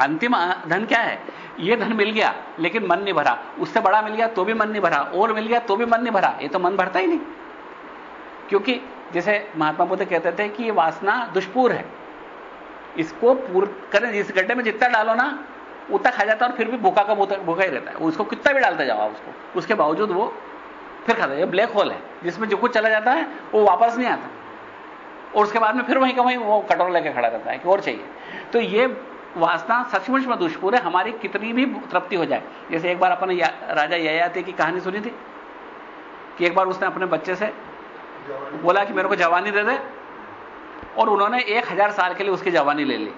अंतिम धन क्या है? ये धन मिल गया, लेकिन मन नहीं भरा। उससे बड़ा मिल गया तो भी मन नहीं भरा। और मिल गया तो भी मन नहीं भरा। ये तो मन भरता ही नहीं। क्योंकि जैसे महात्मा बुद्ध कहते थे कि ये वासना दुष्पूर है। इसको पूर्ण करें, इस गड्ढे में जितना डालो ना, उतना खा जाता है और फिर भी भूखा का भूखा ही रहता है। उसको कितना भी डालते जाओ उसको। उसके बावजूद वो फिर खाता है। ब्लैक होल है, जिसमें जो कुछ चला जाता है, वो वापस नहीं आता। और उसके बाद में फिर वहीं का वहीं वो कटोर लेके खड़ा रहता है कि और चाहिए। तो ये वासना सचमुच में दुष्पूर है। हमारी कितनी भी तृप्ति हो जाए। जैसे एक बार अपन राजा ययाति की कहानी सुनी थी कि एक बार उसने अपने बच्चे से बोला कि मेरे को जवानी दे दे। और उन्होंने एक हज़ार साल के लिए उसकी जवानी ले ली।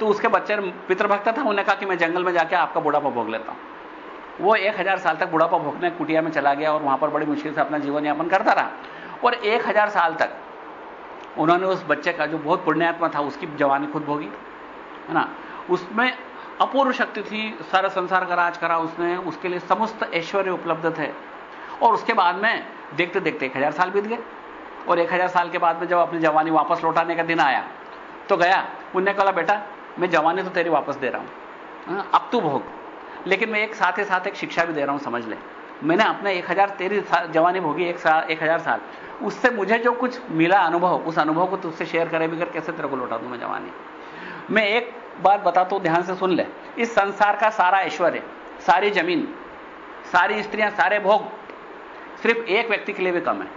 तो उसके बच्चे पितृभक्त था, उन्होंने कहा कि मैं जंगल में जाकर आपका बुढ़ापा भोग लेता हूँ। वो एक हज़ार साल तक बुढ़ापा भोगने कुटिया में चला गया और वहाँ पर बड़ी मुश्किल से अपना जीवन यापन करता रहा। और एक हज़ार साल तक उन्होंने उस बच्चे का जो बहुत पुण्यात्मा था, उसकी जवानी खुद भोगी, है ना? उसमें अपूर्व शक्ति थी, सारा संसार का राज करा उसने, उसके लिए समस्त ऐश्वर्य उपलब्ध थे। और उसके बाद में देखते देखते एक हज़ार साल बीत गए। और एक हज़ार साल के बाद में जब अपनी जवानी वापस लौटाने का दिन आया तो गया उनने कहा बेटा मैं जवानी तो तेरी वापस दे रहा हूँ। हाँ, अब तू भोग। लेकिन मैं एक साथ ही साथ एक शिक्षा भी दे रहा हूँ समझ ले। मैंने अपने एक हज़ार तेरी जवानी भोगी एक साल एक हज़ार साल। उससे मुझे जो कुछ मिला अनुभव उस अनुभव को तुझसे शेयर करे कर कैसे तेरे को लौटा दूँ मैं जवानी। मैं एक बात बताता हूँ ध्यान से सुन ले। इस संसार का सारा ऐश्वर्य सारी ज़मीन सारी स्त्रियाँ सारे भोग सिर्फ़ एक व्यक्ति के लिए भी कम है।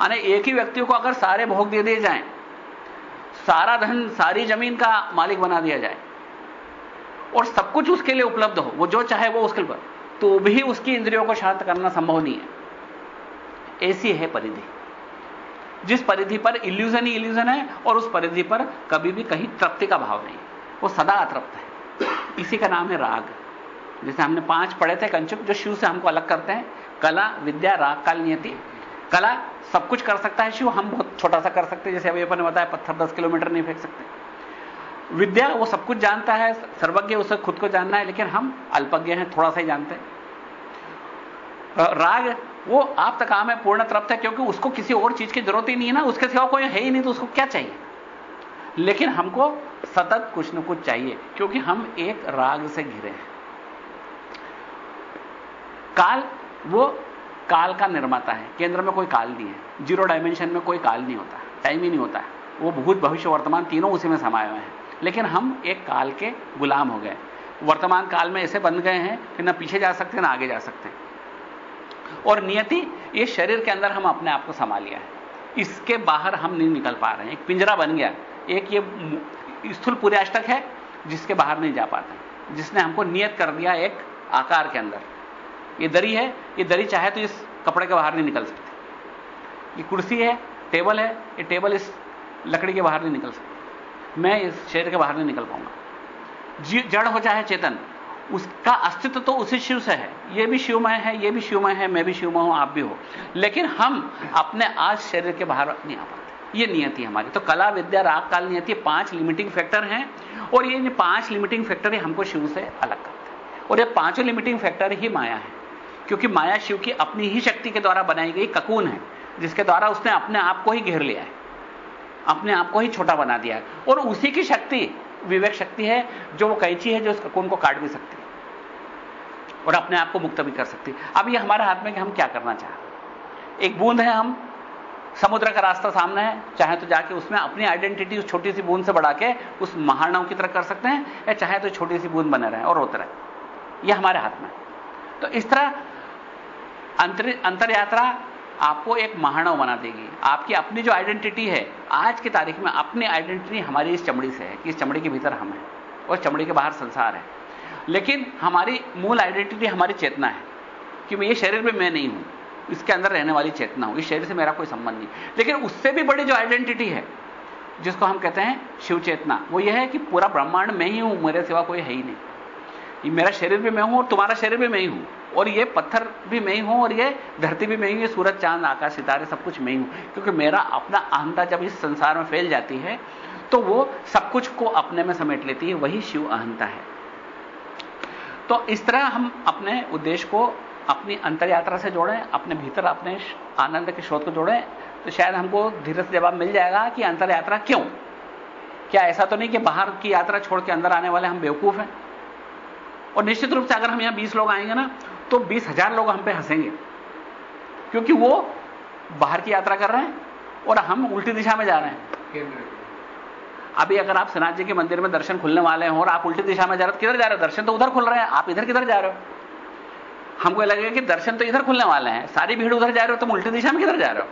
यानी एक ही व्यक्ति को अगर सारे भोग दे दिए जाएँ, सारा धन, सारी ज़मीन का मालिक बना दिया जाए, और सब कुछ उसके लिए उपलब्ध हो, वो जो चाहे वो उसके ऊपर तो भी उसकी इंद्रियों को शांत करना संभव नहीं है। ऐसी है परिधि। जिस परिधि पर इल्यूजन ही इल्यूजन है, और उस परिधि पर कभी भी कहीं तृप्ति का भाव नहीं वो सदा अतृप्त है। इसी का नाम है राग। जैसे हमने पाँच पढ़े थे कंचुक, जो शिव से हमको अलग करते हैं। कला, विद्या, राग, काल नियति। कला सब कुछ कर सकता है, शिव, हम बहुत छोटा सा कर सकते हैं, जैसे अभी अपन ने बताया, पत्थर दस किलोमीटर नहीं फेंक सकते। विद्या, वो सब कुछ जानता है, सर्वज्ञ, उसे खुद को जानना है, लेकिन हम अल्पज्ञ हैं, थोड़ा सा ही जानते हैं। राग, वो आप तक काम है, पूर्ण तृप्त है, क्योंकि उसको किसी और चीज़ की ज़रूरत ही नहीं है ना, उसके सिवा कोई है ही नहीं तो उसको क्या चाहिए? लेकिन हमको सतत कुछ न कुछ चाहिए, क्योंकि हम एक राग से घिरे हैं। काल, वो काल का निर्माता है। केंद्र में कोई काल नहीं है। ज़ीरो डायमेंशन में कोई काल नहीं होता। टाइम ही नहीं होता। वो भूत भविष्य वर्तमान तीनों उसी में समाये हुए हैं। लेकिन हम एक काल के गुलाम हो गए। वर्तमान काल में ऐसे बन गए हैं कि ना पीछे जा सकते, ना आगे जा सकते। और नियति, ये शरीर के अंदर हम अपने आप को समा लिया है। इसके बाहर हम नहीं निकल पा रहे हैं। एक पिंजरा बन गया। एक ये स्थूल पूरे अष्टक है जिसके बाहर नहीं जा पाते। जिसने हमको नियत कर दिया एक आकार के अंदर। ये दरी है, ये दरी चाहे तो इस कपड़े के बाहर नहीं निकल सकती। ये कुर्सी है, टेबल है, ये टेबल इस लकड़ी के बाहर नहीं निकल सकती। मैं इस शरीर के बाहर नहीं निकल पाऊँगा। जड़ हो चाहे चेतन, उसका अस्तित्व तो उसी शिव से है। ये भी शिवमय है, ये भी शिवमय है, मैं भी शिवमय हूँ, आप भी हो। लेकिन हम अपने आज शरीर के बाहर नहीं आ पाते। ये नियति हमारी। तो कला, विद्या, राग, काल नियति पाँच लिमिटिंग फैक्टर हैं। और ये पाँच लिमिटिंग फैक्टर ही हमको शिव से अलग करते हैं। और ये पाँचों लिमिटिंग फैक्टर ही माया है। क्योंकि माया शिव की अपनी ही शक्ति के द्वारा बनाई गई ककून है, जिसके द्वारा उसने अपने आप को ही घेर लिया है। अपने आप को ही छोटा बना दिया है। और उसी की शक्ति, विवेक शक्ति है, जो वो कैची है, जो उस ककून को काट भी सकती है। और अपने आप को मुक्त भी कर सकती है। अब ये हमारे हाथ में कि हम क्या करना चाह एक बूंद है हम, समुद्र का रास्ता सामने है, चाहे तो जाके उसमें अपनी आइडेंटिटी उस छोटी सी बूंद से बढ़ा के उस महानव की तरह कर सकते हैं, या चाहे तो छोटी सी बूंद बने रहे और रोते रहे। यह हमारे हाथ में तो इस तरह अंतर यात्रा आपको एक महानव बना देगी। आपकी अपनी जो आइडेंटिटी है, आज की तारीख में अपनी आइडेंटिटी हमारी इस चमड़ी से है कि इस चमड़ी के भीतर हम हैं और चमड़ी के बाहर संसार है। लेकिन हमारी मूल आइडेंटिटी हमारी चेतना है कि मैं ये शरीर में मैं नहीं हूँ, इसके अंदर रहने वाली चेतना हूँ, इस शरीर से मेरा कोई संबंध नहीं। लेकिन उससे भी बड़ी जो आइडेंटिटी है, जिसको हम कहते हैं शिव चेतना वो ये है कि पूरा ब्रह्मांड मैं ही हूँ, मेरे सिवा कोई है ही नहीं। ये मेरा शरीर भी मैं हूँ और तुम्हारा शरीर भी मैं ही हूँ। और ये पत्थर भी मैं ही हूँ और ये धरती भी मैं ही हूँ, ये सूरज, चाँद, आकाश, सितारे सब कुछ मैं ही हूँ। क्योंकि मेरा अपना अहंता जब इस संसार में फैल जाती है तो वो सब कुछ को अपने में समेट लेती है, वही शिव अहंता है। तो इस तरह हम अपने उद्देश्य को अपनी अंतर यात्रा से जोड़ें, अपने भीतर अपने आनंद के स्रोत को जोड़ें तो शायद हमको धीरे से जवाब मिल जाएगा कि अंतर यात्रा क्यों? क्या ऐसा तो नहीं कि बाहर की यात्रा छोड़ के अंदर आने वाले हम बेवकूफ़ हैं? और निश्चित रूप से अगर हम यहाँ बीस लोग आएँगे ना तो बीस हज़ार लोग हम पे हंसेंगे। क्योंकि वो बाहर की यात्रा कर रहे हैं और हम उल्टी दिशा में जा रहे हैं। अभी अगर आप सनाथ जी के मंदिर में दर्शन खुलने वाले हैं और आप उल्टी दिशा में जा रहे हो किधर जा रहे हो? दर्शन तो उधर खुल रहे हैं आप इधर किधर जा रहे हो? हमको लगेगा कि दर्शन तो इधर खुलने वाले हैं सारी भीड़ उधर जा रहे हो तुम उल्टी दिशा में किधर जा रहे हो?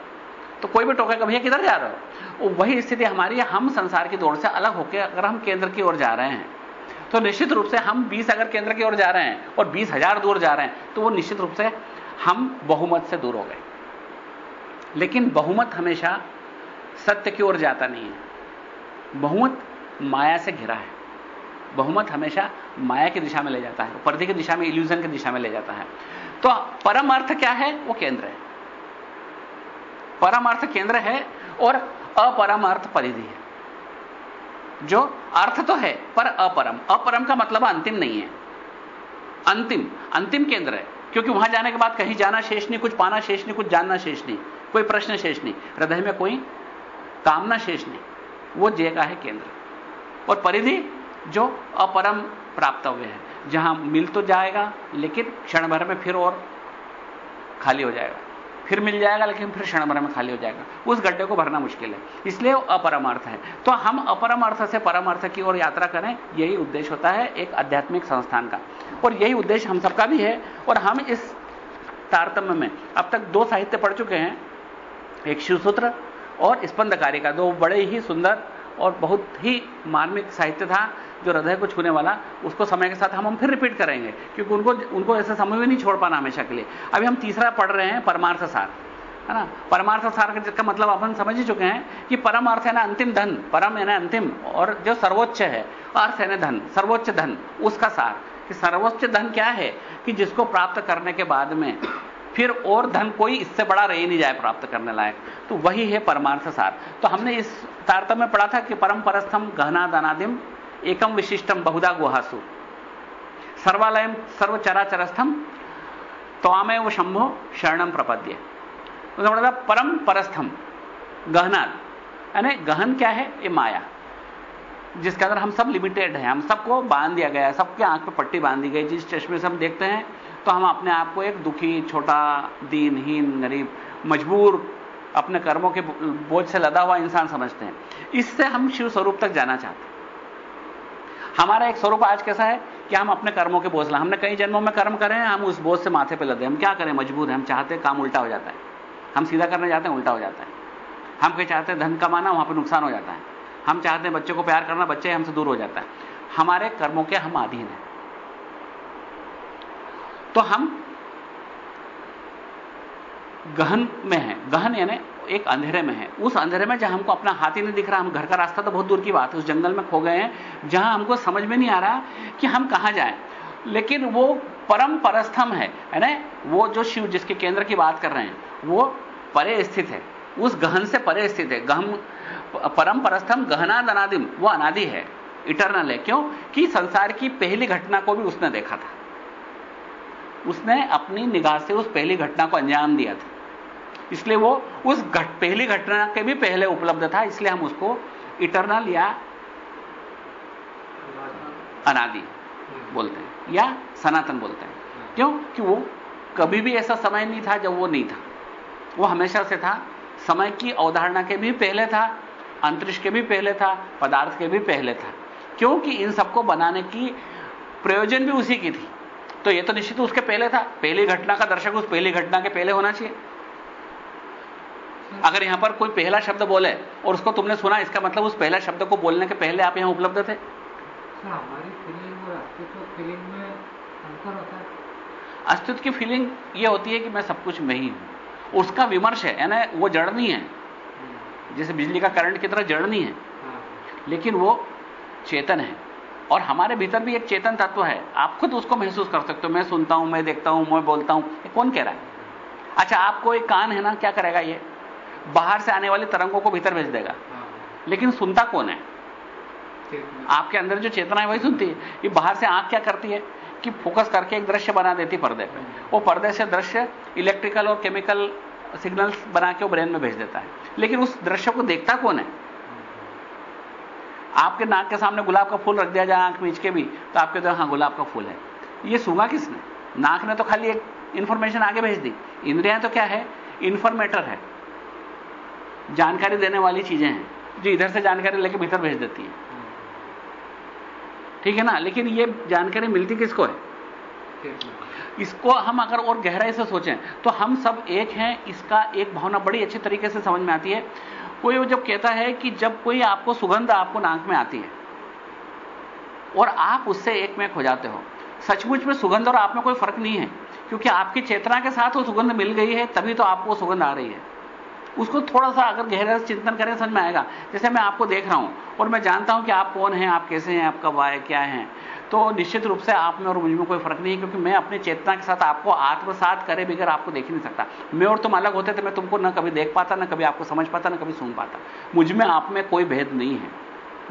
तो कोई भी टोकेगा भैया किधर जा रहे हो? वही स्थिति हमारी हम संसार की दौड़ से अलग होकर अगर हम केंद्र की ओर जा रहे हैं तो निश्चित रूप से हम 20 अगर केंद्र की ओर जा रहे हैं और बीस हज़ार दूर जा रहे हैं तो वो निश्चित रूप से हम बहुमत से दूर हो गए। लेकिन बहुमत हमेशा सत्य की ओर जाता नहीं है। बहुमत माया से घिरा है। बहुमत हमेशा माया की दिशा में ले जाता है, पर्दे की दिशा में इल्यूजन की दिशा में ले जाता है। तो परम अर्थ क्या है? वो केंद्र है। परम अर्थ केंद्र है और अपरम अर्थ परिधि है। जो अर्थ तो है, पर अपरम। अपरम का मतलब अंतिम नहीं है। अंतिम। अंतिम केंद्र है। क्योंकि वहाँ जाने के बाद कहीं जाना शेष नहीं, कुछ पाना शेष नहीं, कुछ जानना शेष नहीं, कोई प्रश्न शेष नहीं, हृदय में कोई कामना शेष नहीं। वो जय का है केंद्र। और परिधि जो अपरम प्राप्त हुए है। जहाँ मिल तो जाएगा, लेकिन क्षण भर में फिर और खाली हो जाएगा। फिर मिल जाएगा, लेकिन फिर क्षण भर में खाली हो जाएगा। उस गड्ढे को भरना मुश्किल है। इसलिए अपरमार्थ है। तो हम अपरमार्थ से परमार्थ की ओर यात्रा करें, यही उद्देश्य होता है एक आध्यात्मिक संस्थान का। और यही उद्देश्य हम सबका भी है, और हम इस तारतम्य में, अब तक दो साहित्य पढ़ चुके हैं, एक शिवसूत्र और स्पंदकारी का दो बड़े ही सुंदर और बहुत ही मार्मिक साहित्य था। जो हृदय को छूने वाला, उसको समय के साथ हम हम फिर रिपीट करेंगे, क्योंकि उनको उनको ऐसे समय में नहीं छोड़ पाना हमेशा के लिए। अभी हम तीसरा पढ़ रहे हैं, परमार्थ सार। है ना? परमार्थ सार का मतलब अपन समझ ही चुके हैं कि परम अर्थ है ना अंतिम धन, परम है ना अंतिम, और जो सर्वोच्च है, अर्थ है ना धन, सर्वोच्च धन, उसका सार। कि सर्वोच्च धन क्या है? कि जिसको प्राप्त करने के बाद में फिर और धन कोई इससे बड़ा रह नहीं जाए प्राप्त करने लायक। तो वही है परमार्थ सार। तो हमने इस तारतम्य पढ़ा था कि परम परस्थम गहना दानादिम एकम विशिष्टम बहुधा गुहासु। सर्वालयम सर्वचराचरस्थम वो शंभो शरणम प्रपद्य। तो परम परस्थम गहना यानी गहन क्या है? ये माया। जिसके अंदर हम सब लिमिटेड हैं, हम सबको बाँध दिया गया है, सबके आँख पर पट्टी बाँध दी गई जिस चश्मे से हम देखते हैं तो हम अपने आप को एक दुखी, छोटा, दीनहीन, गरीब, मजबूर, अपने कर्मों के बोझ से लदा हुआ इंसान समझते हैं। इससे हम शिव स्वरूप तक जाना चाहते हैं। हमारा एक स्वरूप आज कैसा है कि हम अपने कर्मों के बोझ हमने कई जन्मों में कर्म करें हम उस बोझ से माथे पे लदे हम क्या करें? मजबूर हैं, हम चाहते हैं काम उल्टा हो जाता है। हम सीधा करने जाते हैं, उल्टा हो जाता है। हम कहीं चाहते हैं धन कमाना, वहाँ पर नुकसान हो जाता है। हम चाहते हैं बच्चे को प्यार करना, बच्चे हमसे दूर हो जाता है। हमारे कर्मों के हम अधीन हैं। तो हम गहन में है। गहन यानी एक अंधेरे में है। उस अंधेरे में जहाँ हमको अपना हाथ ही नहीं दिख रहा, हम घर का रास्ता तो बहुत दूर की बात है, उस जंगल में खो गए हैं, जहाँ हमको समझ में नहीं आ रहा कि हम कहाँ जाएँ। लेकिन वो परम परस्थम है है ना? वो जो शिव जिसके केंद्र की बात कर रहे हैं, वो परे स्थित है। उस गहन से परे स्थित है। गहन, परम परस्थम गहना अनादिम, वो अनादि है। इटरनल है। क्यों? कि संसार की पहली घटना को भी उसने देखा था। उसने अपनी निगाह से उस पहली घटना को अंजाम दिया था। इसलिए वो उस घट, पहली घटना के भी पहले उपलब्ध था इसलिए हम उसको इटरनल या अनादि बोलते हैं या सनातन बोलते हैं। क्यों? कि वो कभी भी ऐसा समय नहीं था जब वो नहीं था। वो हमेशा से था। समय की अवधारणा के भी पहले था अंतरिक्ष के भी पहले था पदार्थ के भी पहले था। क्योंकि इन सबको बनाने की प्रयोजन भी उसी की थी। तो ये तो निश्चित उसके पहले था। पहली घटना का दर्शक उस पहली घटना के पहले होना चाहिए। अगर यहाँ पर कोई पहला शब्द बोले और उसको तुमने सुना इसका मतलब उस पहला शब्द को बोलने के पहले आप यहाँ उपलब्ध थे? हमारी फीलिंग और अस्तित्व फीलिंग में अंतर होता है। अस्तित्व की फीलिंग ये होती है कि मैं सब कुछ मैं ही हूँ। उसका विमर्श है यानी वो जड़नी है। जैसे बिजली का करंट की तरह जड़नी है। हाँ। लेकिन वो चेतन है। और हमारे भीतर भी एक चेतन तत्व है। आप खुद उसको महसूस कर सकते हो। मैं सुनता हूँ मैं देखता हूँ मैं बोलता हूँ। ये कौन कह रहा है? अच्छा आपको एक कान है ना क्या करेगा ये? बाहर से आने वाली तरंगों को भीतर भेज देगा। हाँ। लेकिन सुनता कौन है? आपके अंदर जो चेतना है वही सुनती है ये बाहर से आँख क्या करती है? कि फोकस करके एक दृश्य बना देती पर्दे पे। वो पर्दे से दृश्य इलेक्ट्रिकल और केमिकल सिग्नल्स बना के वो ब्रेन में भेज देता है। लेकिन उस दृश्य को देखता कौन है? आपके नाक के सामने गुलाब का फूल रख दिया जाए आँख मीच के भी तो आपके तो हाँ गुलाब का फूल है। ये सूंघा किसने? नाक ने तो खाली एक इंफॉर्मेशन आगे भेज दी। इंद्रियाँ तो क्या है? इंफॉर्मेटर है। जानकारी देने वाली चीज़ें हैं, जो इधर से जानकारी लेके भीतर भेज देती है। ठीक है ना? लेकिन ये जानकारी मिलती किसको है? इसको हम अगर और गहराई से सोचें तो हम सब एक हैं, इसका एक भावना बड़ी अच्छी तरीके से समझ में आती है। कोई वो जब कहता है कि जब कोई आपको सुगंध आपको नाक में आती है, और आप उससे एक में खो जाते हो, सचमुच में सुगंध और आप में कोई फ़र्क नहीं है, क्योंकि आपकी चेतना के साथ वो सुगंध मिल गई है, तभी तो आपको सुगंध आ रही है। उसको थोड़ा सा अगर गहरा चिंतन करें, समझ में आएगा। जैसे मैं आपको देख रहा हूँ और मैं जानता हूँ कि आप कौन हैं, आप कैसे हैं आप कब आए क्या हैं। तो निश्चित रूप से आप में और मुझमें कोई फ़र्क नहीं है, क्योंकि मैं अपने चेतना के साथ आपको आत्मसात करे बगैर आपको देख ही नहीं सकता। मैं और तुम अलग होते थे मैं तुमको ना कभी देख पाता, ना कभी आपको समझ पाता, ना कभी सुन पाता। मुझमें आप में कोई भेद नहीं है।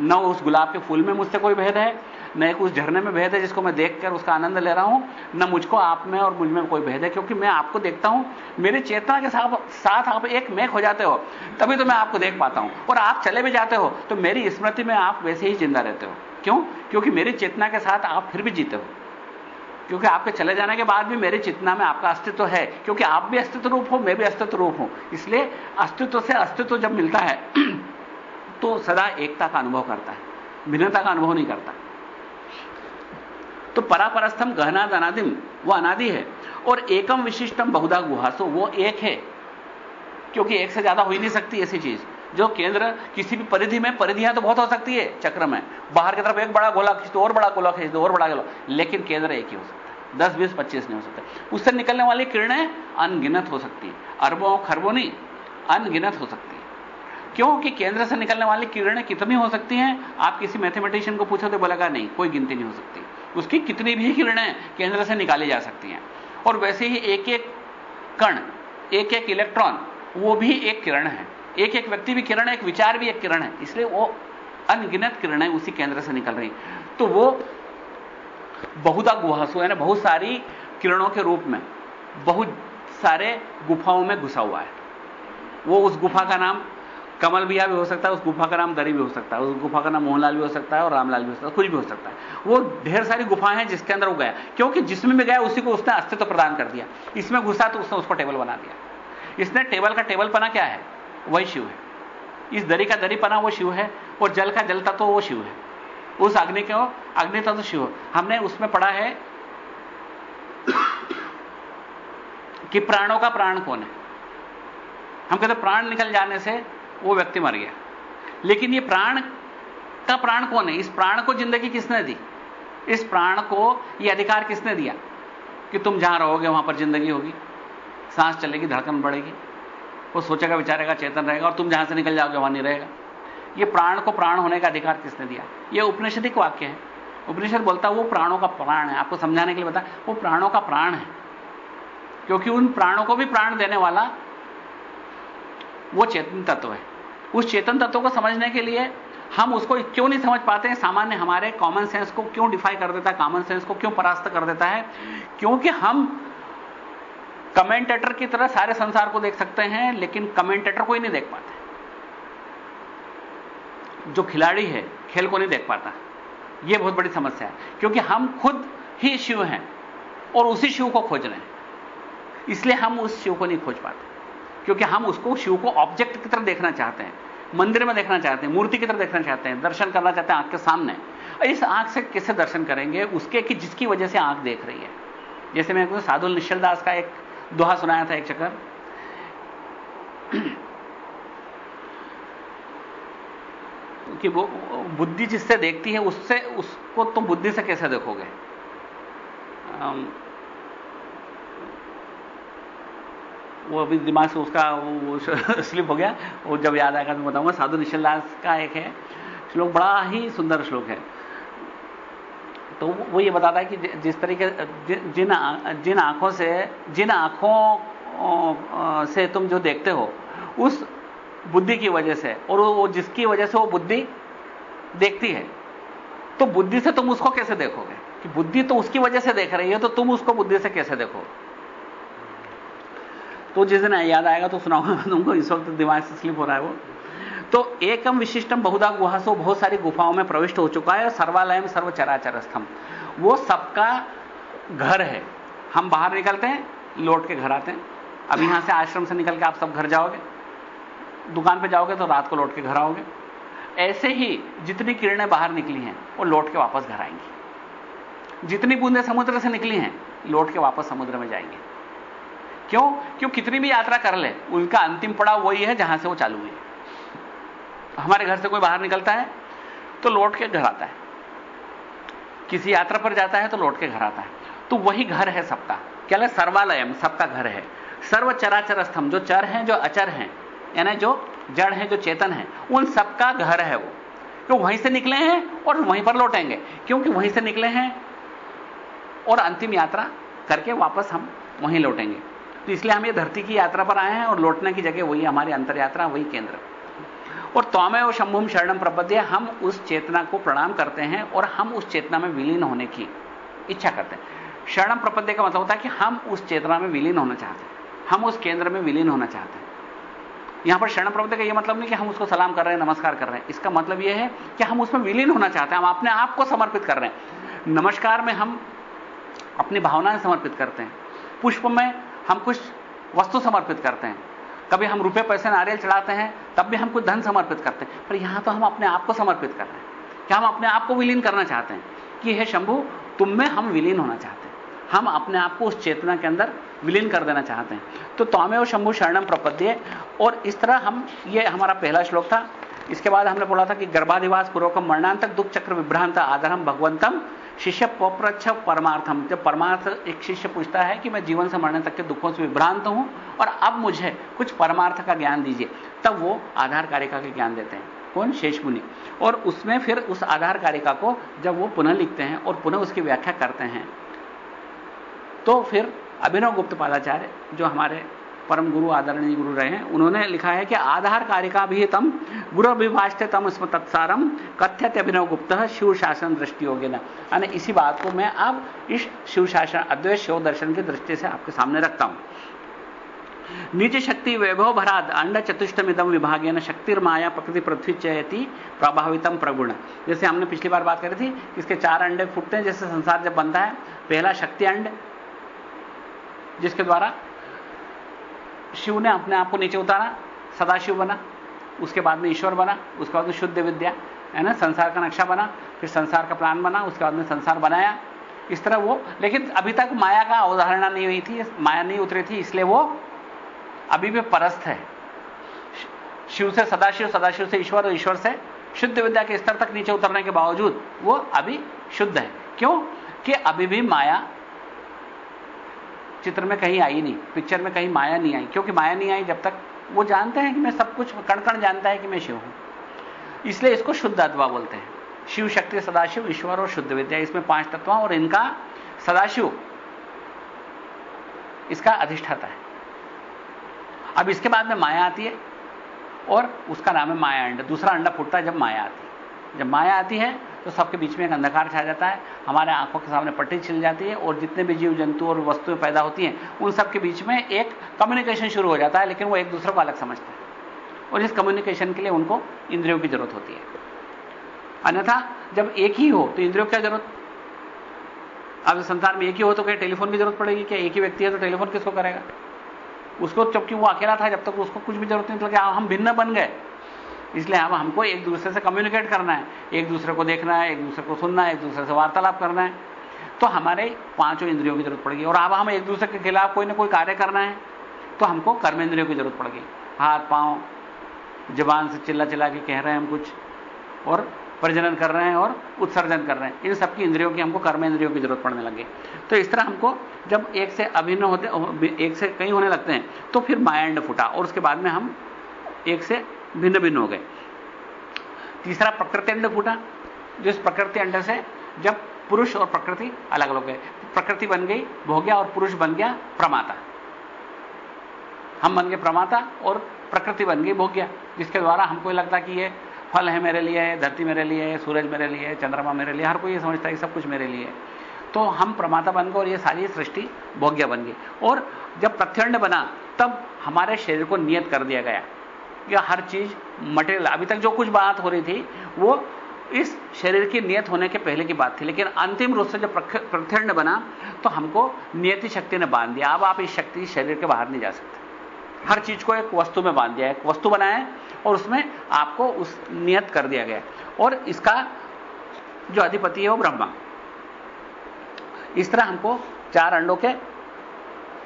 न उस गुलाब के फूल में मुझसे कोई भेद है न एक उस झरने में भेद है जिसको मैं देखकर उसका आनंद ले रहा हूँ। न मुझको आप में और मुझमें कोई भेद है, क्योंकि मैं आपको देखता हूँ। मेरी चेतना के साथ साथ आप एक मेक हो जाते हो, तभी तो मैं आपको देख पाता हूँ। और आप चले भी जाते हो तो मेरी स्मृति में आप वैसे ही ज़िंदा रहते हो। क्यों? क्योंकि मेरी चेतना के साथ आप फिर भी जीते हो। क्योंकि आपके चले जाने के बाद भी मेरी चेतना में आपका अस्तित्व है। क्योंकि आप भी अस्तित्व रूप हो, मैं भी अस्तित्व रूप हूँ। इसलिए अस्तित्व से अस्तित्व जब मिलता है (clears throat) तो सदा एकता का अनुभव करता है। भिन्नता का अनुभव नहीं करता। तो परापरस्थम गहनाद अनादिम, वो अनादि है। और एकम विशिष्टम बहुधा गुहासो, वो एक है। क्योंकि एक से ज़्यादा हो ही नहीं सकती ऐसी चीज़। जो केंद्र किसी भी परिधि में, परिधियाँ तो बहुत हो सकती है, चक्र में। बाहर की तरफ़ एक बड़ा गोला खींच दो, और बड़ा गोला खींच दो, और बड़ा गोला। लेकिन केंद्र एक ही हो सकता है। दस, बीस, पच्चीस नहीं हो सकता। उससे निकलने वाली किरणें अनगिनत हो सकती है। अरबों, खरबों नहीं, अनगिनत हो सकती है। क्योंकि केंद्र से निकलने वाली किरणें कितनी हो सकती हैं? आप किसी मैथमेटिशियन को पूछो तो बोलेगा, नहीं, कोई गिनती नहीं हो सकती। उसकी कितनी भी किरणें केंद्र से निकाली जा सकती हैं। और वैसे ही एक एक कण एक एक इलेक्ट्रॉन, वो भी एक किरण है। एक एक व्यक्ति भी किरण है एक विचार भी एक किरण है। इसलिए वो अनगिनत किरणें उसी केंद्र से निकल रही तो वो बहुधा गुहासु यानी बहुत सारी किरणों के रूप में, बहुत सारे गुफाओं में घुसा हुआ है। वो उस गुफा का नाम कमल बिया भी हो सकता है, उस गुफा का नाम दरी भी हो सकता है, उस गुफा का नाम मोहनलाल भी हो सकता है और रामलाल भी हो सकता है, कुछ भी हो सकता है। वो ढेर सारी गुफाएँ हैं जिसके अंदर वो गया, क्योंकि जिसमें भी गया, उसी को उसने अस्तित्व प्रदान कर दिया। इसमें घुसा तो उसने उसको टेबल बना दिया। इसने टेबल का टेबल पना क्या है? वही शिव है। इस दरी का दरी पना वो शिव है, और जल का जल तत्व वो शिव है। उस अग्नि को, अग्नि तत्व शिव। हमने उसमें पढ़ा है कि प्राणों का प्राण कौन है? हम कहते प्राण निकल जाने से वो व्यक्ति मर गया। लेकिन ये प्राण का प्राण कौन है? इस प्राण को ज़िंदगी किसने दी? इस प्राण को ये अधिकार किसने दिया? कि तुम जहाँ रहोगे, वहाँ पर ज़िंदगी होगी। सांस चलेगी, धड़कन बढ़ेगी। वो सोचेगा, विचारेगा, चेतन रहेगा और तुम जहाँ से निकल जाओगे, वहाँ नहीं रहेगा। ये प्राण को प्राण होने का अधिकार किसने दिया? ये उपनिषदिक वाक्य है। उपनिषद बोलता है, वो प्राणों का प्राण है। आपको समझाने के लिए बता, वो प्राणों का प्राण है। क्योंकि उन प्राणों को भी प्राण देने वाला वो चेतन तत्व है। उस चेतन तत्व को समझने के लिए हम उसको क्यों नहीं समझ पाते हैं? सामान्य हमारे कॉमन सेंस को क्यों डिफाई कर देता है? कॉमन सेंस को क्यों परास्त कर देता है? क्योंकि हम कमेंटेटर की तरह सारे संसार को देख सकते हैं, लेकिन कमेंटेटर को ही नहीं देख पाते। जो खिलाड़ी है, खेल को नहीं देख पाता। यह बहुत बड़ी समस्या है, क्योंकि हम खुद ही शिव हैं और उसी शिव को खोज रहे हैं। इसलिए हम उस शिव को नहीं खोज पाते। क्योंकि हम उसको, शिव को ऑब्जेक्ट की तरह देखना चाहते हैं, मंदिर में देखना चाहते हैं, मूर्ति की तरह देखना चाहते हैं, दर्शन करना चाहते हैं, आँख के सामने। इस आँख से कैसे दर्शन करेंगे? उसके कि जिसकी वजह से आँख देख रही है। जैसे मैं साधुल निश्चल दास का एक दोहा सुनाया था एक चक्कर। कि वो, बुद्धि जिससे देखती है, उससे, उसको तो बुद्धि से कैसे देखोगे? वो अभी दिमाग से उसका वो (laughs) स्लिप हो गया। वो जब याद आएगा तो बताऊँगा। साधु निश्चल दास का एक है। श्लोक बड़ा ही सुंदर श्लोक है। तो वो ये बताता है कि जिस तरीके जिन जिन आँखों से, जिन आँखों से तुम जो देखते हो, उस बुद्धि की वजह से, और वो जिसकी वजह से वो बुद्धि देखती है तो बुद्धि से तुम उसको कैसे देखोगे? कि बुद्धि तो उसकी वजह से देख रही है तो तुम उसको बुद्धि से कैसे देखोगे? तो जिस दिन याद आएगा तो सुनाऊँगा तुमको, इस वक्त दिमाग से स्लिप हो रहा है वो। तो एकम विशिष्टम बहुधा गुहा से बहुत सारी गुफाओं में प्रविष्ट हो चुका है सर्वालय सर्व चराचर स्तंभ वो सबका घर है। हम बाहर निकलते हैं, लौट के घर आते हैं। अब यहाँ से आश्रम से निकल के आप सब घर जाओगे। दुकान पे जाओगे तो रात को लौट के घर आओगे। ऐसे ही जितनी किरणें बाहर निकली हैं, वो लौट के वापस घर आएँगी। जितनी बूंदें समुद्र से निकली हैं, लौट के वापस समुद्र में जाएँगे। क्यों? क्यों कितनी भी यात्रा कर ले, उनका अंतिम पड़ाव वही है जहाँ से वो चालू हुई। हमारे घर से कोई बाहर निकलता है तो लौट के घर आता है। किसी यात्रा पर जाता है तो लौट के घर आता है। तो वही घर है सबका। क्या ले सर्वालयम, सबका घर है। सर्व चराचर स्तंभ, जो चर हैं, जो अचर हैं, यानी जो जड़ हैं, जो चेतन हैं, उन सबका घर है वो। तो वहीं से निकले हैं और वहीं पर लौटेंगे। क्योंकि वहीं से निकले हैं और अंतिम यात्रा करके वापस हम वहीं लौटेंगे। तो इसलिए हम ये धरती की यात्रा पर आए हैं और लौटने की जगह वही हमारी अंतर यात्रा वही केंद्र। और तौमे और शंभुम शरणम प्रपद्य, हम उस चेतना को प्रणाम करते हैं और हम उस चेतना में विलीन होने की इच्छा करते हैं। शरणम प्रपद्य का मतलब होता है कि हम उस चेतना में विलीन होना चाहते हैं। हम उस केंद्र में विलीन होना चाहते हैं। यहाँ पर शरण प्रपद्य का यह मतलब नहीं कि हम उसको सलाम कर रहे हैं, नमस्कार कर रहे हैं। इसका मतलब यह है कि हम उसमें विलीन होना चाहते हैं, हम अपने आप को समर्पित कर रहे हैं। नमस्कार में हम अपनी भावनाएँ समर्पित करते हैं। पुष्प में हम कुछ वस्तु समर्पित करते हैं। कभी हम रुपए पैसे नारियल चढ़ाते हैं, तब भी हम कुछ धन समर्पित करते हैं। पर यहाँ तो हम अपने आप को समर्पित कर रहे हैं। क्या हम अपने आप को विलीन करना चाहते हैं? कि हे शंभु, तुम में हम विलीन होना चाहते हैं। हम अपने आप को उस चेतना के अंदर विलीन कर देना चाहते हैं। तो तौमे और शंभु शरणम प्रपद्य। और इस तरह हम, ये हमारा पहला श्लोक था। इसके बाद हमने बोला था कि गर्भाधिवास पूर्वकम मरणांतक दुख चक्र विभ्रांत आधारम भगवंतम शिष्य पप्रच्छ परमार्थम। जब परमार्थ एक शिष्य पूछता है कि मैं जीवन से मरने तक के दुखों से विभ्रांत हूँ और अब मुझे कुछ परमार्थ का ज्ञान दीजिए, तब वो आधार कारिका के ज्ञान देते हैं। कौन? शेष मुनि। और उसमें फिर उस आधार कारिका को जब वो पुनः लिखते हैं और पुनः उसकी व्याख्या करते हैं तो फिर अभिनव गुप्त पादाचार्य, जो हमारे परम गुरु, आदरणीय गुरु रहे हैं। उन्होंने लिखा है कि आधार कारिका भी तम गुरु अभिभाष्य तम स्म तत्सारम, कथ्यत अभिनव गुप्त, शिव शासन दृष्टि होगी ना इसी बात को मैं अब इस शिव शासन, अद्वैत शिव दर्शन की दृष्टि से आपके सामने रखता हूँ। नीचे शक्ति वैभव भराद, अंड चतुष्टम चतुष्टमिदम विभागे न शक्तिर्माया प्रकृति पृथ्वी चयती प्रभावितम प्रगुण। जैसे हमने पिछली बार बात करी थी, इसके चार अंडे फूटते हैं, जैसे संसार जब बनता है, पहला शक्ति अंड, जिसके द्वारा शिव ने अपने आप को नीचे उतारा, सदाशिव बना, उसके बाद में ईश्वर बना, उसके बाद में शुद्ध विद्या, है ना, संसार का नक्शा बना, फिर संसार का प्लान बना, उसके बाद में संसार बनाया। इस तरह वो, लेकिन अभी तक माया का अवधारणा नहीं हुई थी, माया नहीं उतरी थी, इसलिए वो अभी भी परस्त है। शिव से सदाशिव सदाशिव से ईश्वर, और ईश्वर से शुद्ध विद्या के स्तर तक नीचे उतरने के बावजूद वो अभी शुद्ध है। क्यों? कि अभी भी माया चित्र में कहीं आई नहीं पिक्चर में कहीं माया नहीं आई, क्योंकि माया नहीं आई जब तक वो जानते हैं कि मैं सब कुछ कण कण जानता है कि मैं शिव हूँ। इसलिए इसको शुद्ध अद्वा बोलते हैं। शिव शक्ति सदाशिव, ईश्वर और शुद्ध विद्या, इसमें पाँच तत्व और इनका सदाशिव, इसका अधिष्ठाता है। अब इसके बाद में माया आती है, और उसका नाम है माया अंडा दूसरा अंडा फूटता है जब माया आती है। जब माया आती है तो सबके बीच में एक अंधकार छा जाता है। हमारे आँखों के सामने पट्टी छिल जाती है और जितने भी जीव जंतु और वस्तुएँ पैदा होती हैं, उन सबके बीच में एक कम्युनिकेशन शुरू हो जाता है, लेकिन वो एक दूसरे को अलग समझते हैं। और इस कम्युनिकेशन के लिए उनको इंद्रियों की ज़रूरत होती है। अन्यथा, जब एक ही हो तो इंद्रियों की ज़रूरत? अब संसार में एक ही हो तो क्या टेलीफोन की ज़रूरत पड़ेगी? क्या एक ही व्यक्ति है तो टेलीफोन किसको करेगा? उसको, जबकि वो अकेला था, जब तक उसको कुछ भी ज़रूरत नहीं क्या हम भिन्न बन गए। इसलिए अब हमको एक दूसरे से कम्युनिकेट करना है। एक दूसरे को देखना है, एक दूसरे को सुनना है, एक दूसरे से वार्तालाप करना है। तो हमारे पाँचों इंद्रियों की ज़रूरत पड़ेगी। और अब हम एक दूसरे के खिलाफ कोई ना कोई कार्य करना है तो हमको कर्म इंद्रियों की ज़रूरत पड़ेगी। हाथ, पाँव, जबान से चिल्ला चिल्ला के कह रहे हैं हम कुछ, और प्रजनन कर रहे हैं और उत्सर्जन कर रहे हैं। इन सबकी इंद्रियों की हमको कर्म इंद्रियों की ज़रूरत पड़ने लगे। तो इस तरह हमको जब एक से अभिन्न होते, एक से कई होने लगते हैं तो फिर माइंड फुटा। और उसके बाद में हम एक से भिन्न भिन्न हो गए। तीसरा प्रकृति अंड फूटा जिस प्रकृति अंड से जब पुरुष और प्रकृति अलग अलग गए। प्रकृति बन गई भोग्या और पुरुष बन गया प्रमाता। हम बन गए प्रमाता और प्रकृति बन गई भोग्या जिसके द्वारा हमको लगता कि ये फल है मेरे लिए, धरती मेरे लिए, सूरज मेरे लिए, चंद्रमा मेरे लिए, हर कोई ये समझता है सब कुछ मेरे लिए। तो हम प्रमाता बन गए और ये सारी सृष्टि भोग्य बन गई। और जब प्रत्यंड बना, तब हमारे शरीर को नियत कर दिया गया। या हर चीज़ मटेरियल अभी तक जो कुछ बात हो रही थी, वो इस शरीर की नियत होने के पहले की बात थी। लेकिन अंतिम रूप से जब प्रत्यंड बना तो हमको नियति शक्ति ने बाँध दिया। अब आप इस शक्ति शरीर के बाहर नहीं जा सकते। हर चीज़ को एक वस्तु में बाँध दिया, एक वस्तु बनाया और उसमें आपको उस नियत कर दिया गया। और इसका जो अधिपति है वो ब्रह्मा। इस तरह हमको चार अंडों के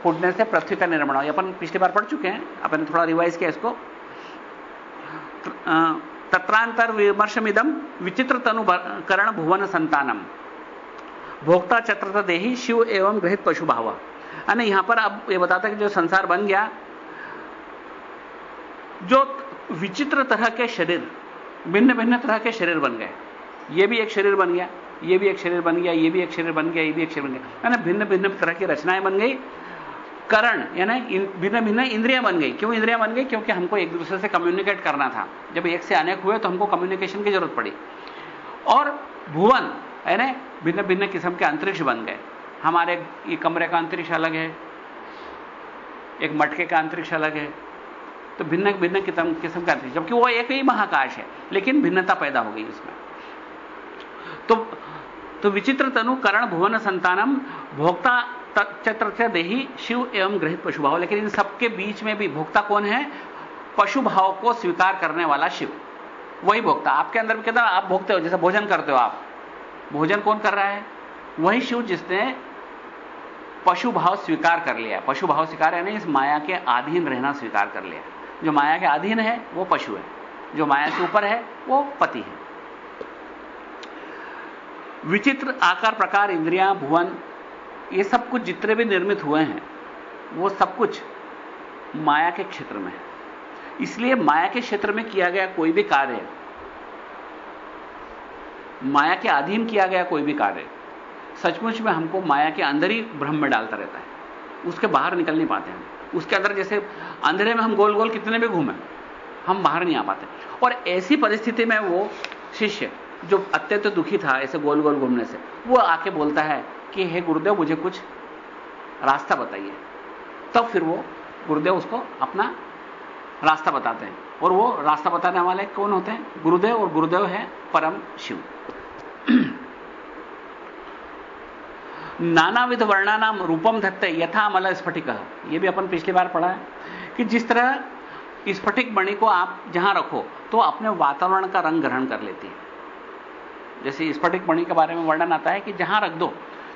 फूटने से पृथ्वी का निर्माण हो अपन पिछली बार पढ़ चुके हैं, अपन थोड़ा रिवाइज किया इसको। तत्रांतर विमर्शमिदम विचित्र तनु तनुकरण भुवन संतानम भोक्ता चत्र देही शिव एवं ग्रहित पशु भाव। यानी यहाँ पर अब ये बताता कि जो संसार बन गया, जो विचित्र तरह के शरीर भिन्न भिन्न तरह के शरीर बन गए। ये भी एक शरीर बन गया, ये भी एक शरीर बन गया, ये भी एक शरीर बन गया, ये भी एक शरीर बन गया। भिन्न भिन्न तरह की रचनाएँ बन गई करण, यानी भिन्न भिन्न इंद्रियाँ बन गई। क्यों इंद्रियाँ बन गई? क्योंकि हमको एक दूसरे से कम्युनिकेट करना था। जब एक से अनेक हुए तो हमको कम्युनिकेशन की ज़रूरत पड़ी। और भुवन, यानी भिन्न भिन्न किस्म के अंतरिक्ष बन गए। हमारे ये कमरे का अंतरिक्ष अलग है, एक मटके का अंतरिक्ष अलग है तो भिन्न भिन्न किस्म का अंतरिक्ष। जबकि वो एक ही महाकाश है, लेकिन भिन्नता पैदा हो गई उसमें। तो तो विचित्र तनु करण भुवन संतानम भोक्ता चत्र देही शिव एवं गृहित पशु भाव। लेकिन इन सबके बीच में भी भोक्ता कौन है? पशु भाव को स्वीकार करने वाला शिव। वही भोक्ता। आपके अंदर भी कहता आप भोगते हो, जैसे भोजन करते हो आप। भोजन कौन कर रहा है? वही शिव जिसने पशु भाव स्वीकार कर लिया। पशु भाव स्वीकार यानी इस माया के अधीन रहना स्वीकार कर लिया। जो माया के अधीन है, वो पशु है। जो माया के ऊपर है, वो पति है। विचित्र आकार प्रकार इंद्रियाँ, भुवन ये सब कुछ जितने भी निर्मित हुए हैं, वो सब कुछ माया के क्षेत्र में है। इसलिए माया के क्षेत्र में किया गया कोई भी कार्य, माया के अधीन किया गया कोई भी कार्य, सचमुच में हमको माया के अंदर ही भ्रम में डालता रहता है। उसके बाहर निकल नहीं पाते हम। उसके अंदर जैसे अंधेरे में हम गोल गोल कितने भी घूमें, हम बाहर नहीं आ पाते। और ऐसी परिस्थिति में वो शिष्य, जो अत्यंत तो दुखी था ऐसे गोल गोल घूमने से, वो आके बोलता है कि, हे गुरुदेव, मुझे कुछ रास्ता बताइए। तब फिर वो गुरुदेव उसको अपना रास्ता बताते हैं। और वो रास्ता बताने वाले कौन होते हैं? गुरुदेव, और गुरुदेव है परम शिव। नानाविध वर्णानाम रूपम धत्ते यथा मल स्फटिक। ये भी अपन पिछली बार पढ़ा है कि जिस तरह स्फटिक मणि को आप जहाँ रखो तो अपने वातावरण का रंग ग्रहण कर लेती है। जैसे स्फटिक मणि के बारे में वर्णन आता है कि जहाँ रख दो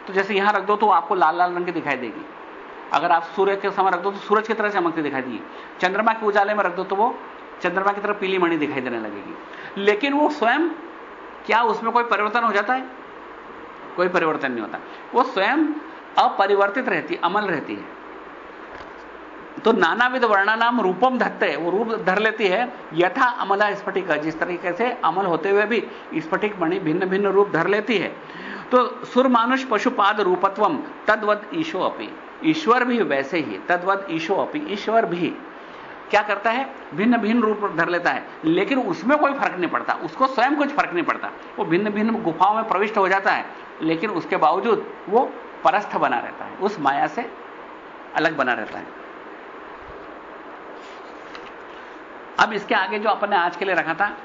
तो जैसे यहाँ रख दो तो आपको लाल लाल रंग की दिखाई देगी। अगर आप सूर्य के समय रख दो तो सूरज की तरह चमकती दिखाई देगी। चंद्रमा के उजाले में रख दो तो वो चंद्रमा की तरफ़ पीली मणि दिखाई देने लगेगी। लेकिन वो स्वयं, क्या उसमें कोई परिवर्तन हो जाता है? कोई परिवर्तन नहीं होता। वो स्वयं अपरिवर्तित रहती, अमल रहती है। तो नानाविध वर्णानाम रूपम धत्ते, वो रूप धर लेती है, यथा अमला स्फटिक, जिस तरीके से अमल होते हुए भी स्फटिक मणि भिन्न भिन्न रूप धर लेती है। तो सुर मानुष पशुपाद रूपत्वम, तद्वद ईशो अपी। ईश्वर भी वैसे ही, तद्वद ईशो अपी, ईश्वर भी। क्या करता है? भिन्न भिन्न रूप धर लेता है। लेकिन उसमें कोई फ़र्क नहीं पड़ता। उसको स्वयं कुछ फ़र्क नहीं पड़ता। वो भिन्न भिन्न गुफाओं में प्रविष्ट हो जाता है। लेकिन उसके बावजूद वो परस्थ बना रहता है। उस माया से अलग बना रहता है। अब इसके आगे जो अपन ने आज के लिए रखा था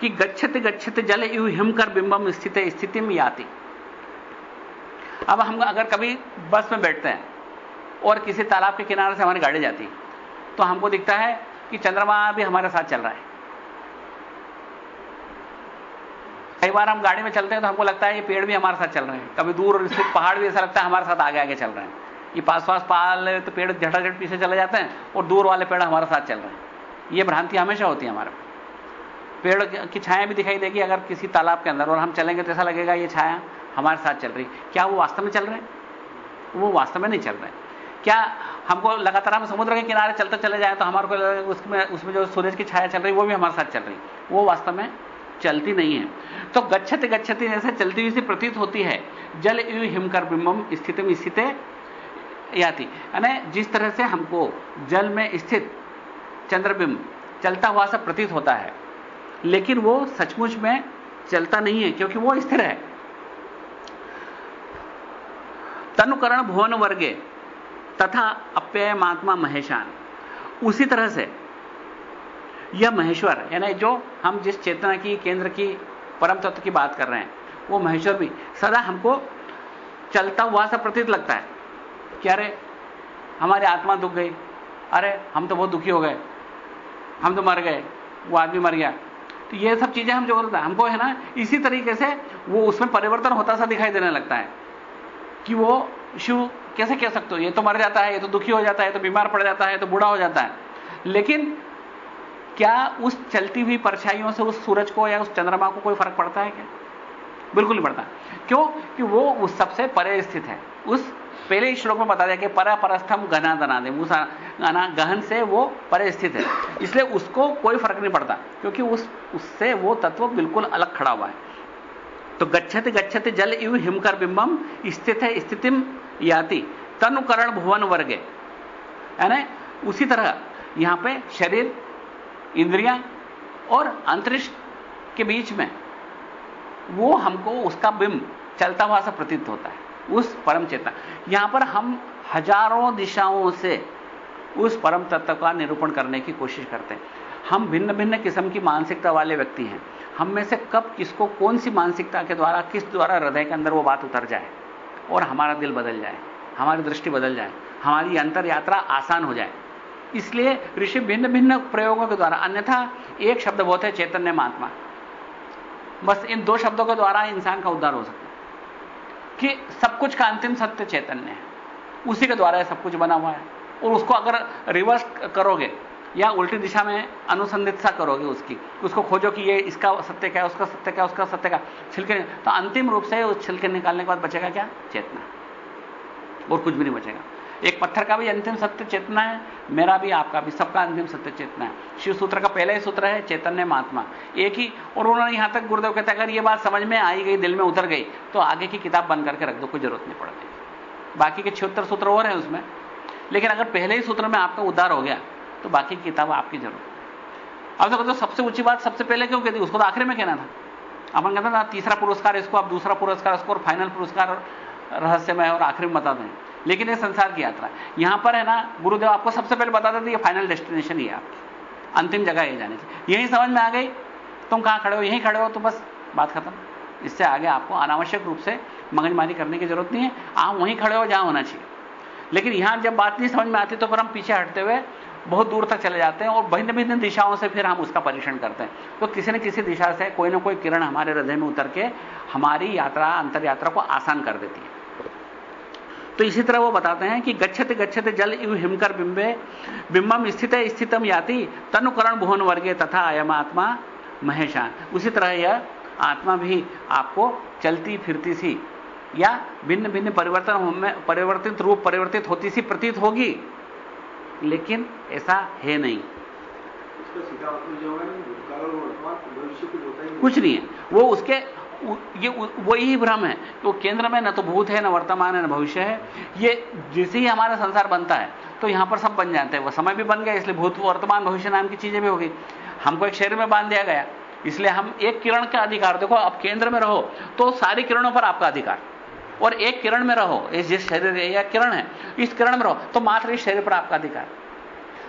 कि गच्छत गच्छत जल यू हिमकर बिंबम स्थित स्थिति में आती अब हम अगर कभी बस में बैठते हैं और किसी तालाब के किनारे से हमारी गाड़ी जाती तो हमको दिखता है कि चंद्रमा भी हमारे साथ चल रहा है। कई बार हम गाड़ी में चलते हैं तो हमको लगता है ये पेड़ भी हमारे साथ चल रहे हैं। कभी दूर स्थित पहाड़ भी ऐसा लगता है हमारे साथ आगे आगे चल रहे हैं। ये पास पास पाल तो पेड़ झटाझट पीछे चले जाते हैं और दूर वाले पेड़ हमारे साथ चल रहे हैं। ये भ्रांति हमेशा होती है हमारे पेड़ की छाया भी दिखाई देगी अगर किसी तालाब के अंदर और हम चलेंगे तो ऐसा लगेगा ये छाया हमारे साथ चल रही क्या वो वास्तव में चल रहे हैं? वो वास्तव में नहीं चल रहे। क्या हमको लगातार हम समुद्र के किनारे चलते चले जाए तो हमारे को उसमें उसमें जो सूरज की छाया चल रही वो भी हमारे साथ चल रही वो वास्तव में चलती नहीं है। तो गच्छति गच्छति जैसे चलती हुई सी प्रतीत होती है, जल यु हिमकर बिंबम स्थिति में स्थित याति। यानी जिस तरह से हमको जल में स्थित चंद्रबिंब चलता हुआ सा प्रतीत होता है, लेकिन वो सचमुच में चलता नहीं है, क्योंकि वो स्थिर है। तनुकरण भुवन वर्गे तथा अप्यय महात्मा महेशान। उसी तरह से यह महेश्वर, यानी जो हम जिस चेतना की, केंद्र की, परम तत्व की बात कर रहे हैं, वो महेश्वर भी सदा हमको चलता हुआ सा प्रतीत लगता है कि अरे, हमारी आत्मा दुख गई। अरे, हम तो बहुत दुखी हो गए। हम तो मर गए। वो आदमी मर गया। तो ये सब चीज़ें हम जो करते हमको है ना, इसी तरीके से वो उसमें परिवर्तन होता सा दिखाई देने लगता है। कि वो शिव कैसे कह सकते हो? ये तो मर जाता है, ये तो दुखी हो जाता है तो बीमार पड़ जाता है तो बूढ़ा हो जाता है। लेकिन क्या उस चलती हुई परछाइयों से उस सूरज को या उस चंद्रमा को कोई फ़र्क पड़ता है क्या? बिल्कुल नहीं पड़ता। क्यों? कि वो उस सबसे परे स्थित है। उस पहले ही श्लोक में बता दिया कि परा परस्थम घना दना दे। उस गहन से वो परे स्थित है। इसलिए उसको कोई फ़र्क नहीं पड़ता, क्योंकि उस, उससे वो तत्व बिल्कुल अलग खड़ा हुआ है। तो गच्छति गच्छति जल इव हिमकर बिंबम स्थित है स्थितिम याति। तनुकरण भुवन वर्गे। यानी उसी तरह यहाँ पे शरीर, इंद्रियाँ और अंतरिक्ष के बीच में वो हमको उसका बिंब चलता हुआ सा प्रतीत होता है, उस परम चेतना। यहाँ पर हम हज़ारों दिशाओं से उस परम तत्व का निरूपण करने की कोशिश करते हैं। हम भिन्न भिन्न किस्म की मानसिकता वाले व्यक्ति हैं। हम में से कब किसको, कौन सी मानसिकता के द्वारा, किस द्वारा हृदय के अंदर वो बात उतर जाए और हमारा दिल बदल जाए, हमारी दृष्टि बदल जाए, हमारी अंतर यात्रा आसान हो जाए। इसलिए ऋषि भिन्न भिन्न प्रयोगों के द्वारा, अन्यथा एक शब्द बहुत है, चैतन्य महात्मा। बस इन दो शब्दों के द्वारा इंसान का उद्धार हो सकता है। कि सब कुछ का अंतिम सत्य चैतन्य है। उसी के द्वारा सब कुछ बना हुआ है। और उसको अगर रिवर्स करोगे या उल्टी दिशा में अनुसंधित सा करोगे उसकी। उसको खोजो कि ये इसका सत्य क्या है, उसका सत्य क्या उसका सत्य क्या छिलके तो अंतिम रूप से उस छिलके निकालने के बाद बचेगा क्या? चेतना। और कुछ भी नहीं बचेगा। एक पत्थर का भी अंतिम सत्य चेतना है, मेरा भी, आपका भी, सबका अंतिम सत्य चेतना है। शिव सूत्र का पहला ही सूत्र है, चैतन्य महात्मा। एक ही, और उन्होंने यहाँ तक गुरुदेव कहते अगर ये बात समझ में आई गई, दिल में उतर गई तो आगे की किताब बंद करके रख दो, कोई ज़रूरत नहीं पड़ती। बाकी के छिहत्तर सूत्र और हैं उसमें। लेकिन अगर पहले ही सूत्र में आपका उद्धार हो गया तो बाकी किताब आपकी ज़रूरत अब तो, तो सबसे ऊँची बात सबसे पहले क्यों कहती उसको तो आखिरी में कहना था। अपन कहते ना तीसरा पुरस्कार इसको आप दूसरा पुरस्कार इसको और फाइनल पुरस्कार रहस्यमय और आखिरी में बता दें। लेकिन ये संसार की यात्रा यहाँ पर है ना गुरुदेव आपको सबसे पहले बता देते ये फाइनल डेस्टिनेशन ही है आपकी। अंतिम जगह ये जाने की। यही समझ में आ गई? तुम कहाँ खड़े हो? यहीं खड़े हो तो बस बात खत्म। इससे आगे आपको अनावश्यक रूप से मगजमारी करने की ज़रूरत नहीं है। आप वहीं खड़े हो जहाँ होना चाहिए। लेकिन यहाँ जब बात नहीं समझ में आती तो फिर हम पीछे हटते हुए बहुत दूर तक चले जाते हैं और भिन्न भिन्न दिशाओं से फिर हम उसका परीक्षण करते हैं। तो किसी न किसी दिशा से कोई ना कोई किरण हमारे हृदय में उतर के हमारी यात्रा अंतर यात्रा को आसान कर देती है। तो इसी तरह वो बताते हैं कि गच्छते गच्छते जल इव हिमकर बिंबे, बिंबम स्थित स्थितम याति, तनुकरण भुवन वर्गे तथा अयम आत्मा महेशान उसी तरह यह आत्मा भी आपको चलती फिरती सी या भिन्न भिन्न परिवर्तन परिवर्तित रूप, परिवर्तित होती सी प्रतीत होगी। लेकिन ऐसा है नहीं। कुछ नहीं। है। वो उसके ये वही भ्रम है। वो केंद्र में न तो भूत है न वर्तमान है न भविष्य है। ये जैसे ही हमारा संसार बनता है तो यहाँ पर सब बन जाते हैं। वो समय भी बन गया इसलिए भूत वर्तमान भविष्य नाम की चीज़ें भी हो गई। हमको एक शरीर में बाँध दिया गया। इसलिए हम एक किरण का अधिकार देखो आप केंद्र में रहो तो सारी किरणों पर आपका अधिकार। और एक किरण में रहो इस जिस शरीर या किरण है, इस किरण में रहो तो मात्र इस शरीर पर आपका अधिकार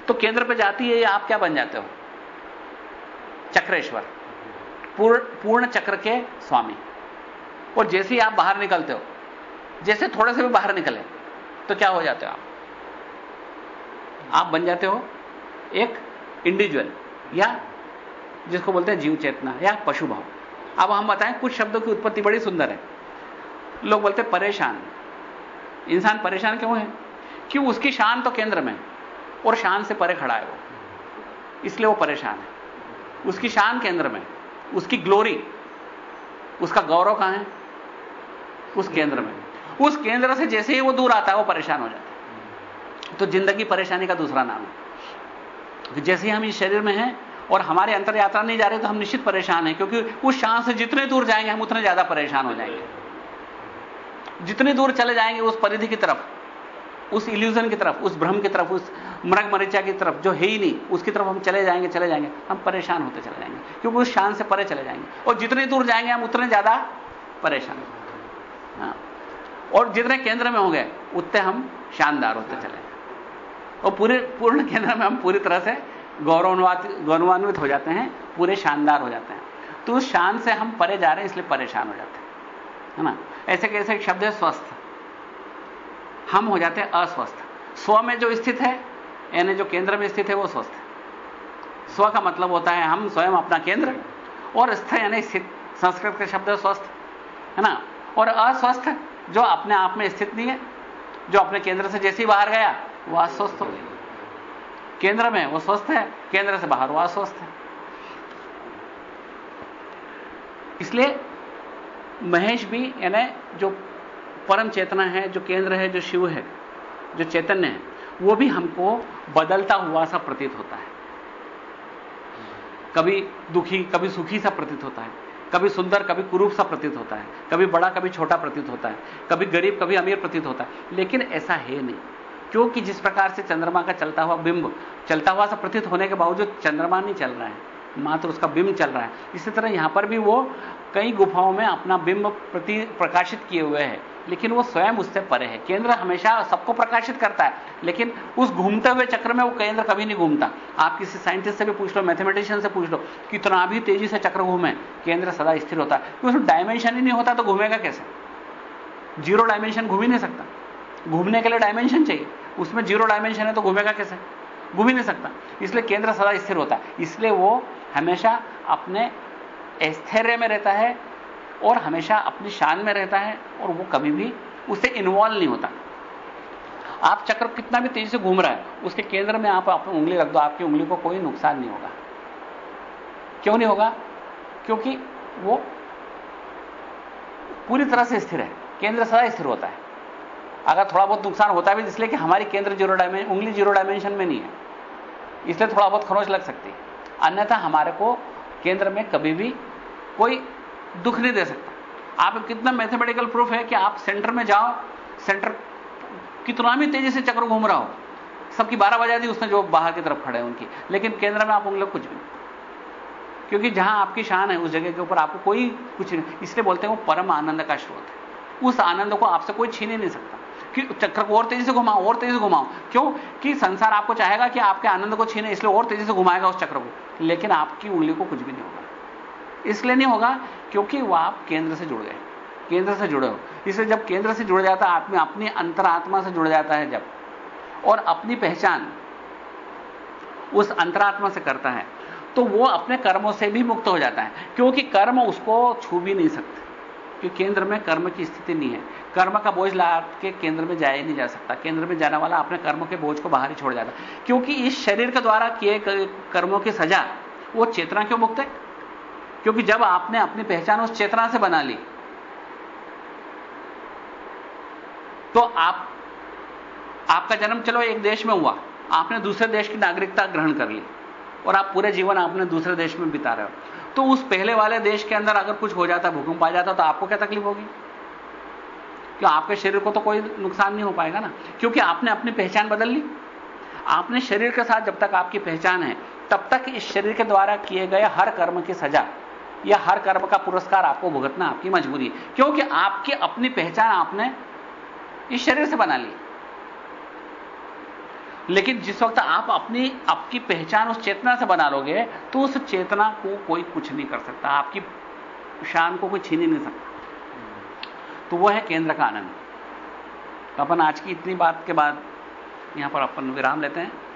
तो केंद्र पर जाती है, या आप क्या बन जाते हो? चक्रेश्वर। पूर्ण पूर्ण चक्र के स्वामी। और जैसे ही आप बाहर निकलते हो, जैसे थोड़े से भी बाहर निकले तो क्या हो जाते हो आप? आप बन जाते हो एक इंडिविजुअल या जिसको बोलते हैं जीव चेतना, या पशु भाव। अब हम बताएँ, कुछ शब्दों की उत्पत्ति बड़ी सुंदर है। लोग बोलते परेशान। इंसान परेशान क्यों है? कि उसकी शान तो केंद्र में और शान से परे खड़ा है वो। इसलिए वो परेशान है। उसकी शान केंद्र में उसकी ग्लोरी उसका गौरव कहाँ है? उस केंद्र में उस केंद्र से जैसे ही वो दूर आता है, वो परेशान हो जाता है। तो ज़िंदगी परेशानी का दूसरा नाम है। जैसे ही हम इस शरीर में हैं, और हमारे अंतर यात्रा नहीं जा रहे तो हम निश्चित परेशान हैं, क्योंकि उस शान से जितने दूर जाएँगे, हम उतने ज़्यादा परेशान हो जाएँगे। जितनी दूर चले जाएँगे उस परिधि की तरफ़ उस इल्यूजन की तरफ़ उस भ्रम की तरफ़ उस मृग मरीचा की तरफ़ जो है ही नहीं उसकी तरफ़ हम चले जाएँगे चले जाएँगे हम परेशान होते चले जाएँगे क्योंकि उस शान से परे चले जाएँगे। और जितनी दूर जाएँगे हम उतने ज़्यादा परेशान हाँ। और जितने केंद्र में होंगे उतने हम शानदार होते चले और पूरे पूर्ण केंद्र में हम पूरी तरह से गौरवान्वित हो जाते हैं पूरे शानदार हो जाते हैं। तो उस शान से हम परे जा रहे हैं इसलिए परेशान हो जाते हैं। है ना? ऐसे कैसे एक शब्द है, स्वस्थ। हम हो जाते हैं अस्वस्थ। स्व में जो स्थित है, यानी जो केंद्र में स्थित है, वो स्वस्थ है। स्व का मतलब होता है, हम स्वयं अपना केंद्र और स्थ, यानी स्थित। संस्कृत का शब्द है स्वस्थ, है ना? और अस्वस्थ, जो अपने आप में स्थित नहीं है, जो अपने केंद्र से जैसे ही बाहर गया वह अस्वस्थ हो गया। केंद्र में वो स्वस्थ है, केंद्र से बाहर वो अस्वस्थ है। इसलिए महेश भी, यानी जो परम चेतना है, जो केंद्र है, जो शिव है, जो चैतन्य है, वो भी हमको बदलता हुआ सा प्रतीत होता है। कभी दुखी, कभी सुखी सा प्रतीत होता है, कभी सुंदर, कभी कुरूप सा प्रतीत होता है, कभी बड़ा, कभी छोटा प्रतीत होता है, कभी गरीब, कभी अमीर प्रतीत होता है, लेकिन ऐसा है नहीं, क्योंकि जिस प्रकार से चंद्रमा का चलता हुआ बिंब, चलता हुआ सा प्रतीत होने के बावजूद चंद्रमा नहीं चल रहा है। मात्र उसका बिंब चल रहा है। इसी तरह यहाँ पर भी वो कई गुफाओं में अपना बिंब प्रति प्रकाशित किए हुए हैं, लेकिन वो स्वयं उससे परे है। केंद्र हमेशा सबको प्रकाशित करता है, लेकिन उस घूमते हुए चक्र में वो केंद्र कभी नहीं घूमता। आप किसी साइंटिस्ट से भी पूछ लो, मैथमेटिशियन से पूछ लो, कितना भी तेज़ी से चक्र घूमे, केंद्र सदा स्थिर होता है। क्योंकि उसमें डायमेंशन ही नहीं होता तो घूमेगा कैसे? ज़ीरो डायमेंशन घूम ही नहीं सकता। घूमने के लिए डायमेंशन चाहिए। उसमें ज़ीरो डायमेंशन है तो घूमेगा कैसे? घूम ही नहीं सकता। इसलिए केंद्र सदा स्थिर होता है। इसलिए वो हमेशा अपने स्थैर्य में रहता है और हमेशा अपनी शान में रहता है और वो कभी भी उससे इन्वॉल्व नहीं होता। आप चक्र कितना भी तेज़ी से घूम रहा है, उसके केंद्र में आप अपनी उंगली रख दो, आपकी उंगली को कोई नुकसान नहीं होगा। क्यों नहीं होगा? क्योंकि वो पूरी तरह से स्थिर है, केंद्र सदा स्थिर होता है। अगर थोड़ा बहुत नुकसान होता भी, इसलिए कि हमारी केंद्र ज़ीरो डायमेंशन उंगली ज़ीरो डायमेंशन में नहीं है। इसलिए थोड़ा बहुत खरोच लग सकती है। अन्यथा हमारे को केंद्र में कभी भी कोई दुख नहीं दे सकता। आप कितना मैथमेटिकल प्रूफ है कि आप सेंटर में जाओ सेंटर कितना भी तेज़ी से चक्र घूम रहा हो। सबकी बारह बजा दी, उसने जो बाहर की तरफ़ खड़े हैं उनकी। लेकिन केंद्र में आप उन लोग कुछ भी क्योंकि जहाँ आपकी शान है, उस जगह के ऊपर आपको कोई कुछ नहीं। इसलिए बोलते हैं वो परम आनंद का स्रोत है। उस आनंद को आपसे कोई छीन ही नहीं सकता। कि चक्र को और तेज़ी से घुमाओ, और तेज़ी से घुमाओ। क्यों? कि संसार आपको चाहेगा कि आपके आनंद को छीने, इसलिए और तेज़ी से घुमाएगा उस चक्र को। लेकिन आपकी उंगली को कुछ भी नहीं होगा। इसलिए नहीं होगा क्योंकि वह आप केंद्र से जुड़ गए। केंद्र से जुड़े हो। इसलिए जब केंद्र से जुड़ जाता है, आत्मा, अपनी अंतरात्मा से जुड़ जाता है जब। और अपनी पहचान उस अंतरात्मा से करता है तो वो अपने कर्मों से भी मुक्त हो जाता है। क्योंकि कर्म उसको छू भी नहीं सकते। क्योंकि केंद्र में कर्म की स्थिति नहीं है। कर्म का बोझ ला के केंद्र में जाया नहीं जा सकता। केंद्र में जाने वाला अपने कर्मों के बोझ को बाहर ही छोड़ जाता। क्योंकि इस शरीर के द्वारा किए कर्मों की सजा, वो चेतना क्यों मुक्त है? क्योंकि जब आपने अपनी पहचान उस चेतना से बना ली तो आप, आपका जन्म, चलो एक देश में हुआ। आपने दूसरे देश की नागरिकता ग्रहण कर ली और आप पूरे जीवन आपने दूसरे देश में बिता रहे हो। तो उस पहले वाले देश के अंदर अगर कुछ हो जाता, भूकंप आ जाता तो आपको क्या तकलीफ़ होगी? क्यों आपके शरीर को तो कोई नुकसान नहीं हो पाएगा ना? क्योंकि आपने अपनी पहचान बदल ली। आपने शरीर के साथ जब तक आपकी पहचान है, तब तक इस शरीर के द्वारा किए गए हर कर्म की सजा या हर कर्म का पुरस्कार आपको भुगतना आपकी मजबूरी है। क्योंकि आपकी अपनी पहचान आपने इस शरीर से बना ली। लेकिन जिस वक्त आप अपनी, आपकी पहचान उस चेतना से बना लोगे तो उस चेतना को कोई कुछ नहीं कर सकता। आपकी शान को कोई छीन ही नहीं सकता। तो वह है केंद्र का आनंद। तो अपन आज की इतनी बात के बाद यहाँ पर अपन विराम लेते हैं।